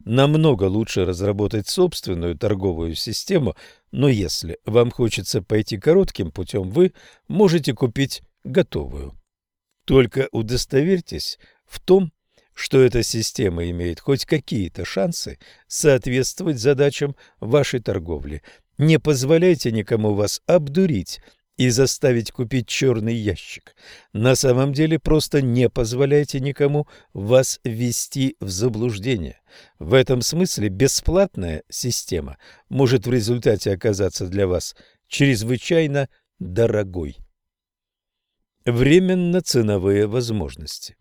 Намного лучше разработать собственную торговую систему, но если вам хочется пойти коротким путем, вы можете купить готовую. Только удостоверьтесь в том, что эта система имеет хоть какие-то шансы соответствовать задачам вашей торговли. Не позволяйте никому вас обдурить и заставить купить черный ящик. На самом деле просто не позволяйте никому вас ввести в заблуждение. В этом смысле бесплатная система может в результате оказаться для вас чрезвычайно дорогой. Временно-ценовые возможности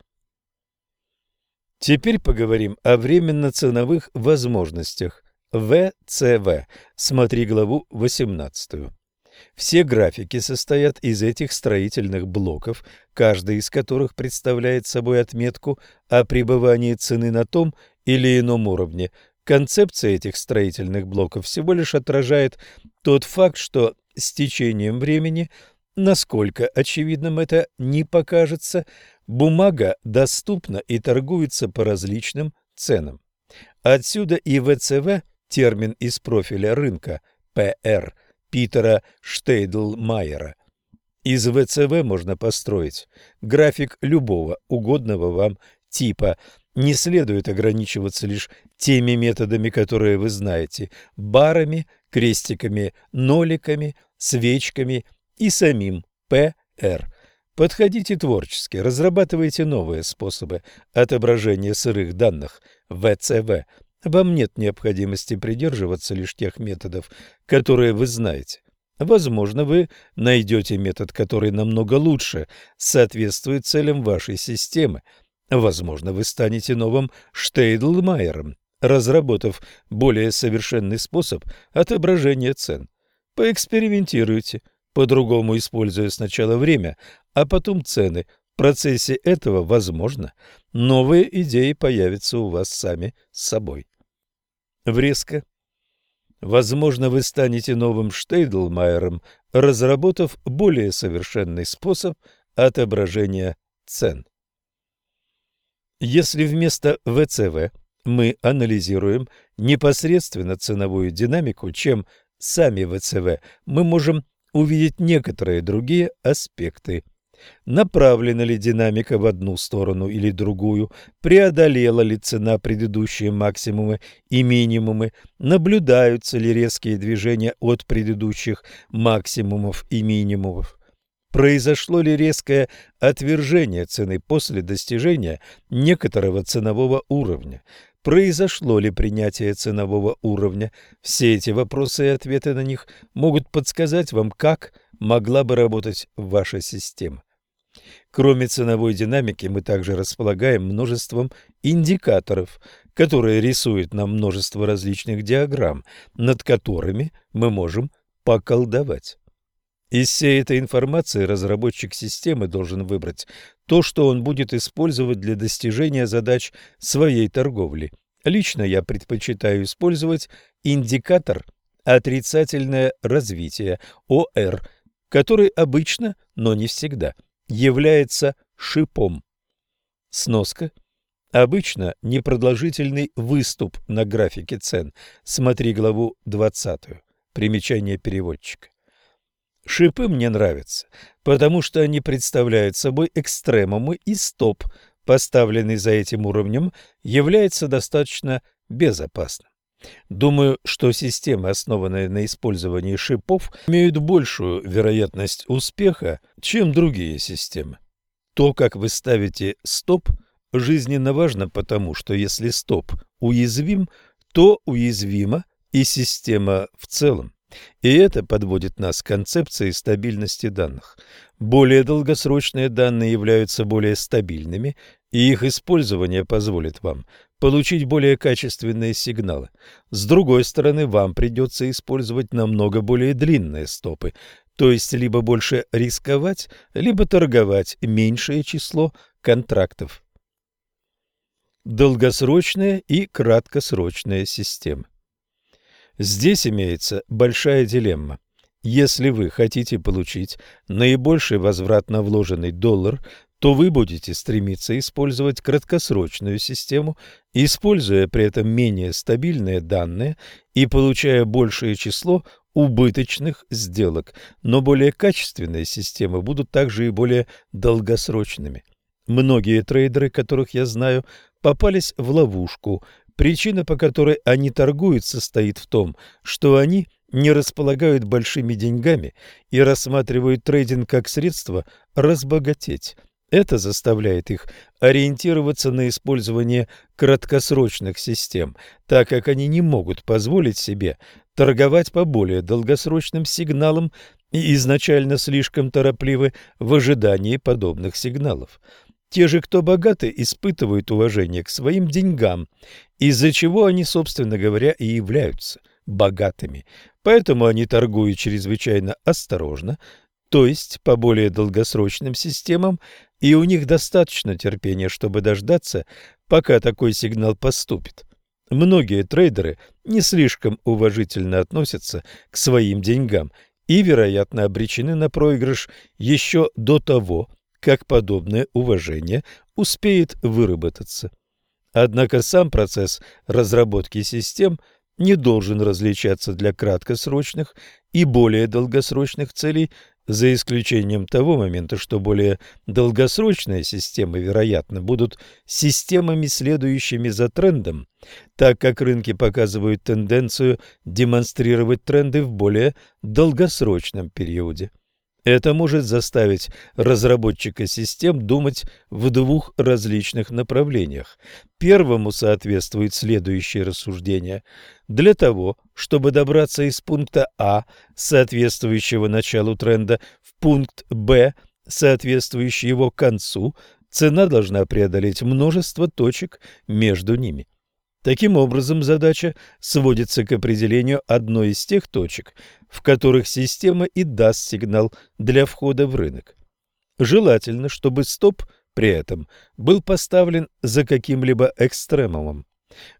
Теперь поговорим о временно-ценовых возможностях. ВЦВ. Смотри главу 18. Все графики состоят из этих строительных блоков, каждый из которых представляет собой отметку о пребывании цены на том или ином уровне. Концепция этих строительных блоков всего лишь отражает тот факт, что с течением времени, насколько очевидным это не покажется, Бумага доступна и торгуется по различным ценам. Отсюда и ВЦВ, термин из профиля рынка, ПР, Питера Штейдлмайера. Из ВЦВ можно построить график любого угодного вам типа. Не следует ограничиваться лишь теми методами, которые вы знаете, барами, крестиками, ноликами, свечками и самим ПР. Подходите творчески, разрабатывайте новые способы отображения сырых данных ВЦВ. Вам нет необходимости придерживаться лишь тех методов, которые вы знаете. Возможно, вы найдете метод, который намного лучше соответствует целям вашей системы. Возможно, вы станете новым Штейдлмайером, разработав более совершенный способ отображения цен. Поэкспериментируйте, по-другому используя сначала время, а потом цены. В процессе этого, возможно, новые идеи появятся у вас сами с собой. Врезка. Возможно, вы станете новым Штейдлмайером, разработав более совершенный способ отображения цен. Если вместо ВЦВ мы анализируем непосредственно ценовую динамику, чем сами ВЦВ, мы можем увидеть некоторые другие аспекты. Направлена ли динамика в одну сторону или другую, преодолела ли цена предыдущие максимумы и минимумы, наблюдаются ли резкие движения от предыдущих максимумов и минимумов. Произошло ли резкое отвержение цены после достижения некоторого ценового уровня? Произошло ли принятие ценового уровня? Все эти вопросы и ответы на них могут подсказать вам, как могла бы работать ваша система. Кроме ценовой динамики, мы также располагаем множеством индикаторов, которые рисуют нам множество различных диаграмм, над которыми мы можем поколдовать. Из всей этой информации разработчик системы должен выбрать то, что он будет использовать для достижения задач своей торговли. Лично я предпочитаю использовать индикатор отрицательное развитие ОР, который обычно, но не всегда, является шипом. Сноска. Обычно непродолжительный выступ на графике цен. Смотри главу 20. Примечание переводчика. Шипы мне нравятся, потому что они представляют собой экстремумы и стоп, поставленный за этим уровнем, является достаточно безопасным. Думаю, что системы, основанные на использовании шипов, имеют большую вероятность успеха, чем другие системы. То, как вы ставите стоп, жизненно важно, потому что если стоп уязвим, то уязвима и система в целом. И это подводит нас к концепции стабильности данных. Более долгосрочные данные являются более стабильными, и их использование позволит вам получить более качественные сигналы. С другой стороны, вам придется использовать намного более длинные стопы, то есть либо больше рисковать, либо торговать меньшее число контрактов. Долгосрочная и краткосрочная системы. Здесь имеется большая дилемма. Если вы хотите получить наибольший возврат на вложенный доллар, то вы будете стремиться использовать краткосрочную систему, используя при этом менее стабильные данные и получая большее число убыточных сделок, но более качественные системы будут также и более долгосрочными. Многие трейдеры, которых я знаю, попались в ловушку. Причина, по которой они торгуют, состоит в том, что они не располагают большими деньгами и рассматривают трейдинг как средство разбогатеть – это заставляет их ориентироваться на использование краткосрочных систем, так как они не могут позволить себе торговать по более долгосрочным сигналам и изначально слишком торопливы в ожидании подобных сигналов. Те же, кто богаты, испытывают уважение к своим деньгам, из-за чего они, собственно говоря, и являются богатыми. Поэтому они торгуют чрезвычайно осторожно, то есть по более долгосрочным системам, и у них достаточно терпения, чтобы дождаться, пока такой сигнал поступит. Многие трейдеры не слишком уважительно относятся к своим деньгам и, вероятно, обречены на проигрыш еще до того, как подобное уважение успеет выработаться. Однако сам процесс разработки систем не должен различаться для краткосрочных и более долгосрочных целей за исключением того момента, что более долгосрочные системы, вероятно, будут системами, следующими за трендом, так как рынки показывают тенденцию демонстрировать тренды в более долгосрочном периоде. Это может заставить разработчика систем думать в двух различных направлениях. Первому соответствует следующее рассуждение. Для того, чтобы добраться из пункта А, соответствующего началу тренда, в пункт Б, соответствующий его концу, цена должна преодолеть множество точек между ними. Таким образом, задача сводится к определению одной из тех точек, в которых система и даст сигнал для входа в рынок. Желательно, чтобы стоп при этом был поставлен за каким-либо экстремумом.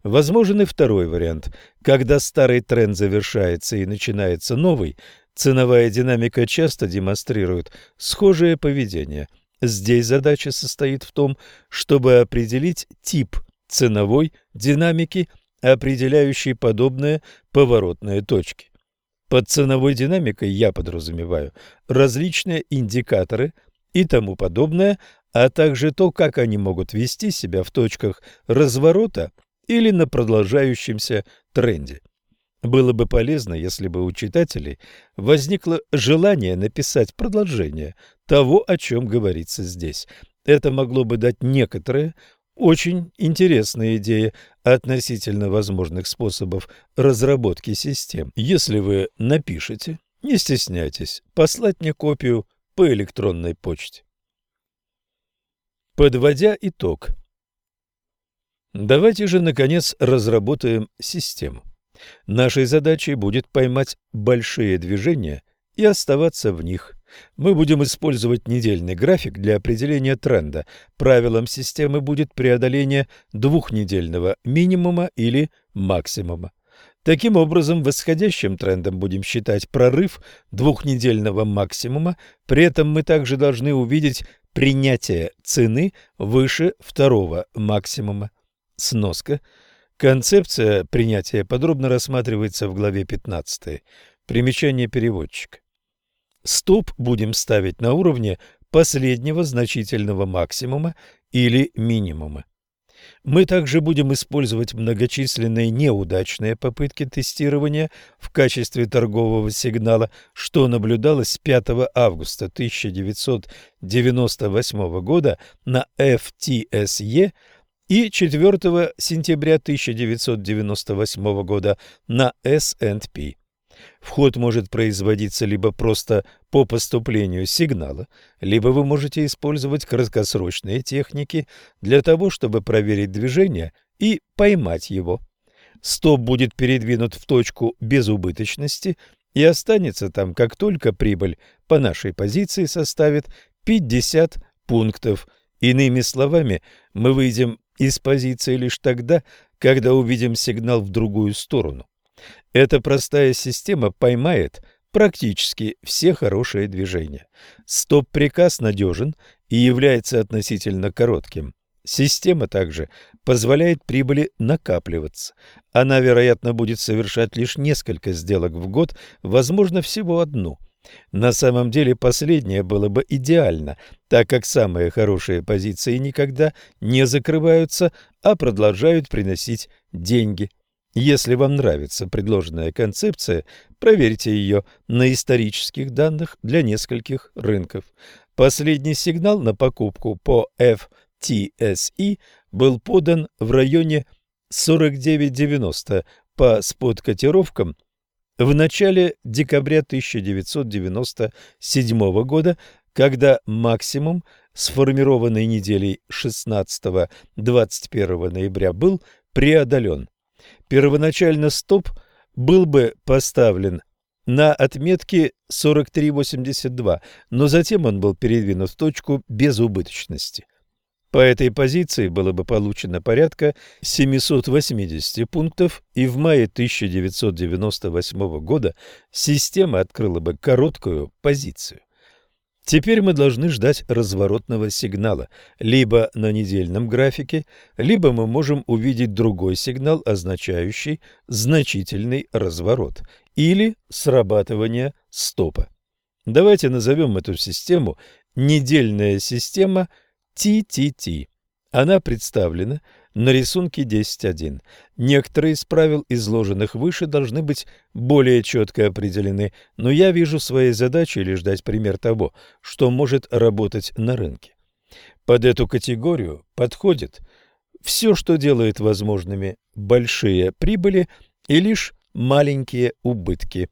Возможен и второй вариант. Когда старый тренд завершается и начинается новый, ценовая динамика часто демонстрирует схожее поведение. Здесь задача состоит в том, чтобы определить тип ценовой динамики, определяющей подобные поворотные точки. Под ценовой динамикой я подразумеваю различные индикаторы и тому подобное, а также то, как они могут вести себя в точках разворота или на продолжающемся тренде. Было бы полезно, если бы у читателей возникло желание написать продолжение того, о чем говорится здесь. Это могло бы дать некоторые очень интересная идея относительно возможных способов разработки систем. Если вы напишете, не стесняйтесь послать мне копию по электронной почте. Подводя итог, давайте же, наконец, разработаем систему. Нашей задачей будет поймать большие движения и оставаться в них. Мы будем использовать недельный график для определения тренда. Правилом системы будет преодоление двухнедельного минимума или максимума. Таким образом, восходящим трендом будем считать прорыв двухнедельного максимума, при этом мы также должны увидеть принятие цены выше второго максимума. Сноска. Концепция принятия подробно рассматривается в главе 15. Примечание переводчика. Стоп будем ставить на уровне последнего значительного максимума или минимума. Мы также будем использовать многочисленные неудачные попытки тестирования в качестве торгового сигнала, что наблюдалось с 5 августа 1998 года на FTSE и 4 сентября 1998 года на S&P. Вход может производиться либо просто по поступлению сигнала, либо вы можете использовать краткосрочные техники для того, чтобы проверить движение и поймать его. Стоп будет передвинут в точку безубыточности и останется там, как только прибыль по нашей позиции составит 50 пунктов. Иными словами, мы выйдем из позиции лишь тогда, когда увидим сигнал в другую сторону. Эта простая система поймает практически все хорошие движения. Стоп-приказ надежен и является относительно коротким. Система также позволяет прибыли накапливаться. Она, вероятно, будет совершать лишь несколько сделок в год, возможно, всего одну. На самом деле последнее было бы идеально, так как самые хорошие позиции никогда не закрываются, а продолжают приносить деньги. Если вам нравится предложенная концепция, проверьте ее на исторических данных для нескольких рынков. Последний сигнал на покупку по FTSE был подан в районе 49.90 по спот-котировкам в начале декабря 1997 года, когда максимум сформированной неделей 16-21 ноября был преодолен. Первоначально стоп был бы поставлен на отметке 43.82, но затем он был передвинут в точку безубыточности. По этой позиции было бы получено порядка 780 пунктов, и в мае 1998 года система открыла бы короткую позицию. Теперь мы должны ждать разворотного сигнала. Либо на недельном графике, либо мы можем увидеть другой сигнал, означающий значительный разворот, или срабатывание стопа. Давайте назовем эту систему недельная система TTT. Она представлена на рисунке 10.1. Некоторые из правил, изложенных выше, должны быть более четко определены, но я вижу своей задачей лишь дать пример того, что может работать на рынке. Под эту категорию подходит все, что делает возможными большие прибыли и лишь маленькие убытки.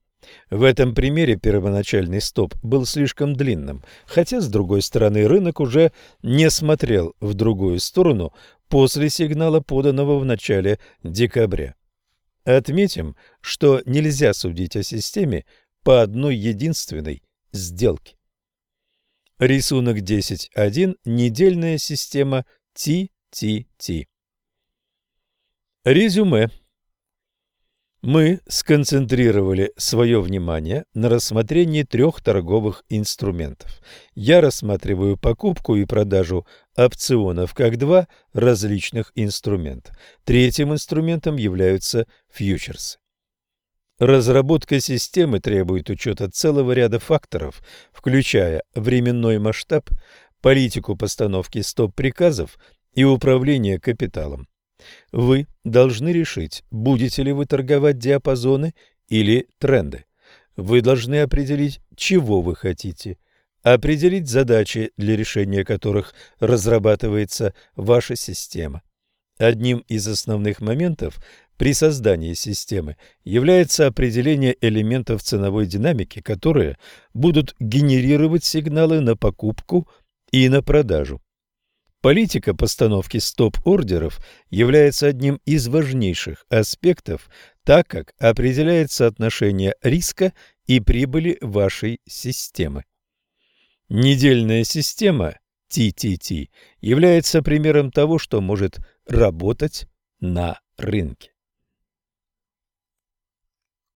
В этом примере первоначальный стоп был слишком длинным, хотя, с другой стороны, рынок уже не смотрел в другую сторону после сигнала, поданного в начале декабря. Отметим, что нельзя судить о системе по одной единственной сделке. Рисунок 10.1. Недельная система TTT. Резюме. Мы сконцентрировали свое внимание на рассмотрении трех торговых инструментов. Я рассматриваю покупку и продажу опционов как два различных инструмента. Третьим инструментом являются фьючерсы. Разработка системы требует учета целого ряда факторов, включая временной масштаб, политику постановки стоп-приказов и управление капиталом. Вы должны решить, будете ли вы торговать диапазоны или тренды. Вы должны определить, чего вы хотите, определить задачи, для решения которых разрабатывается ваша система. Одним из основных моментов при создании системы является определение элементов ценовой динамики, которые будут генерировать сигналы на покупку и на продажу. Политика постановки стоп-ордеров является одним из важнейших аспектов, так как определяет соотношение риска и прибыли вашей системы. Недельная система TTT является примером того, что может работать на рынке.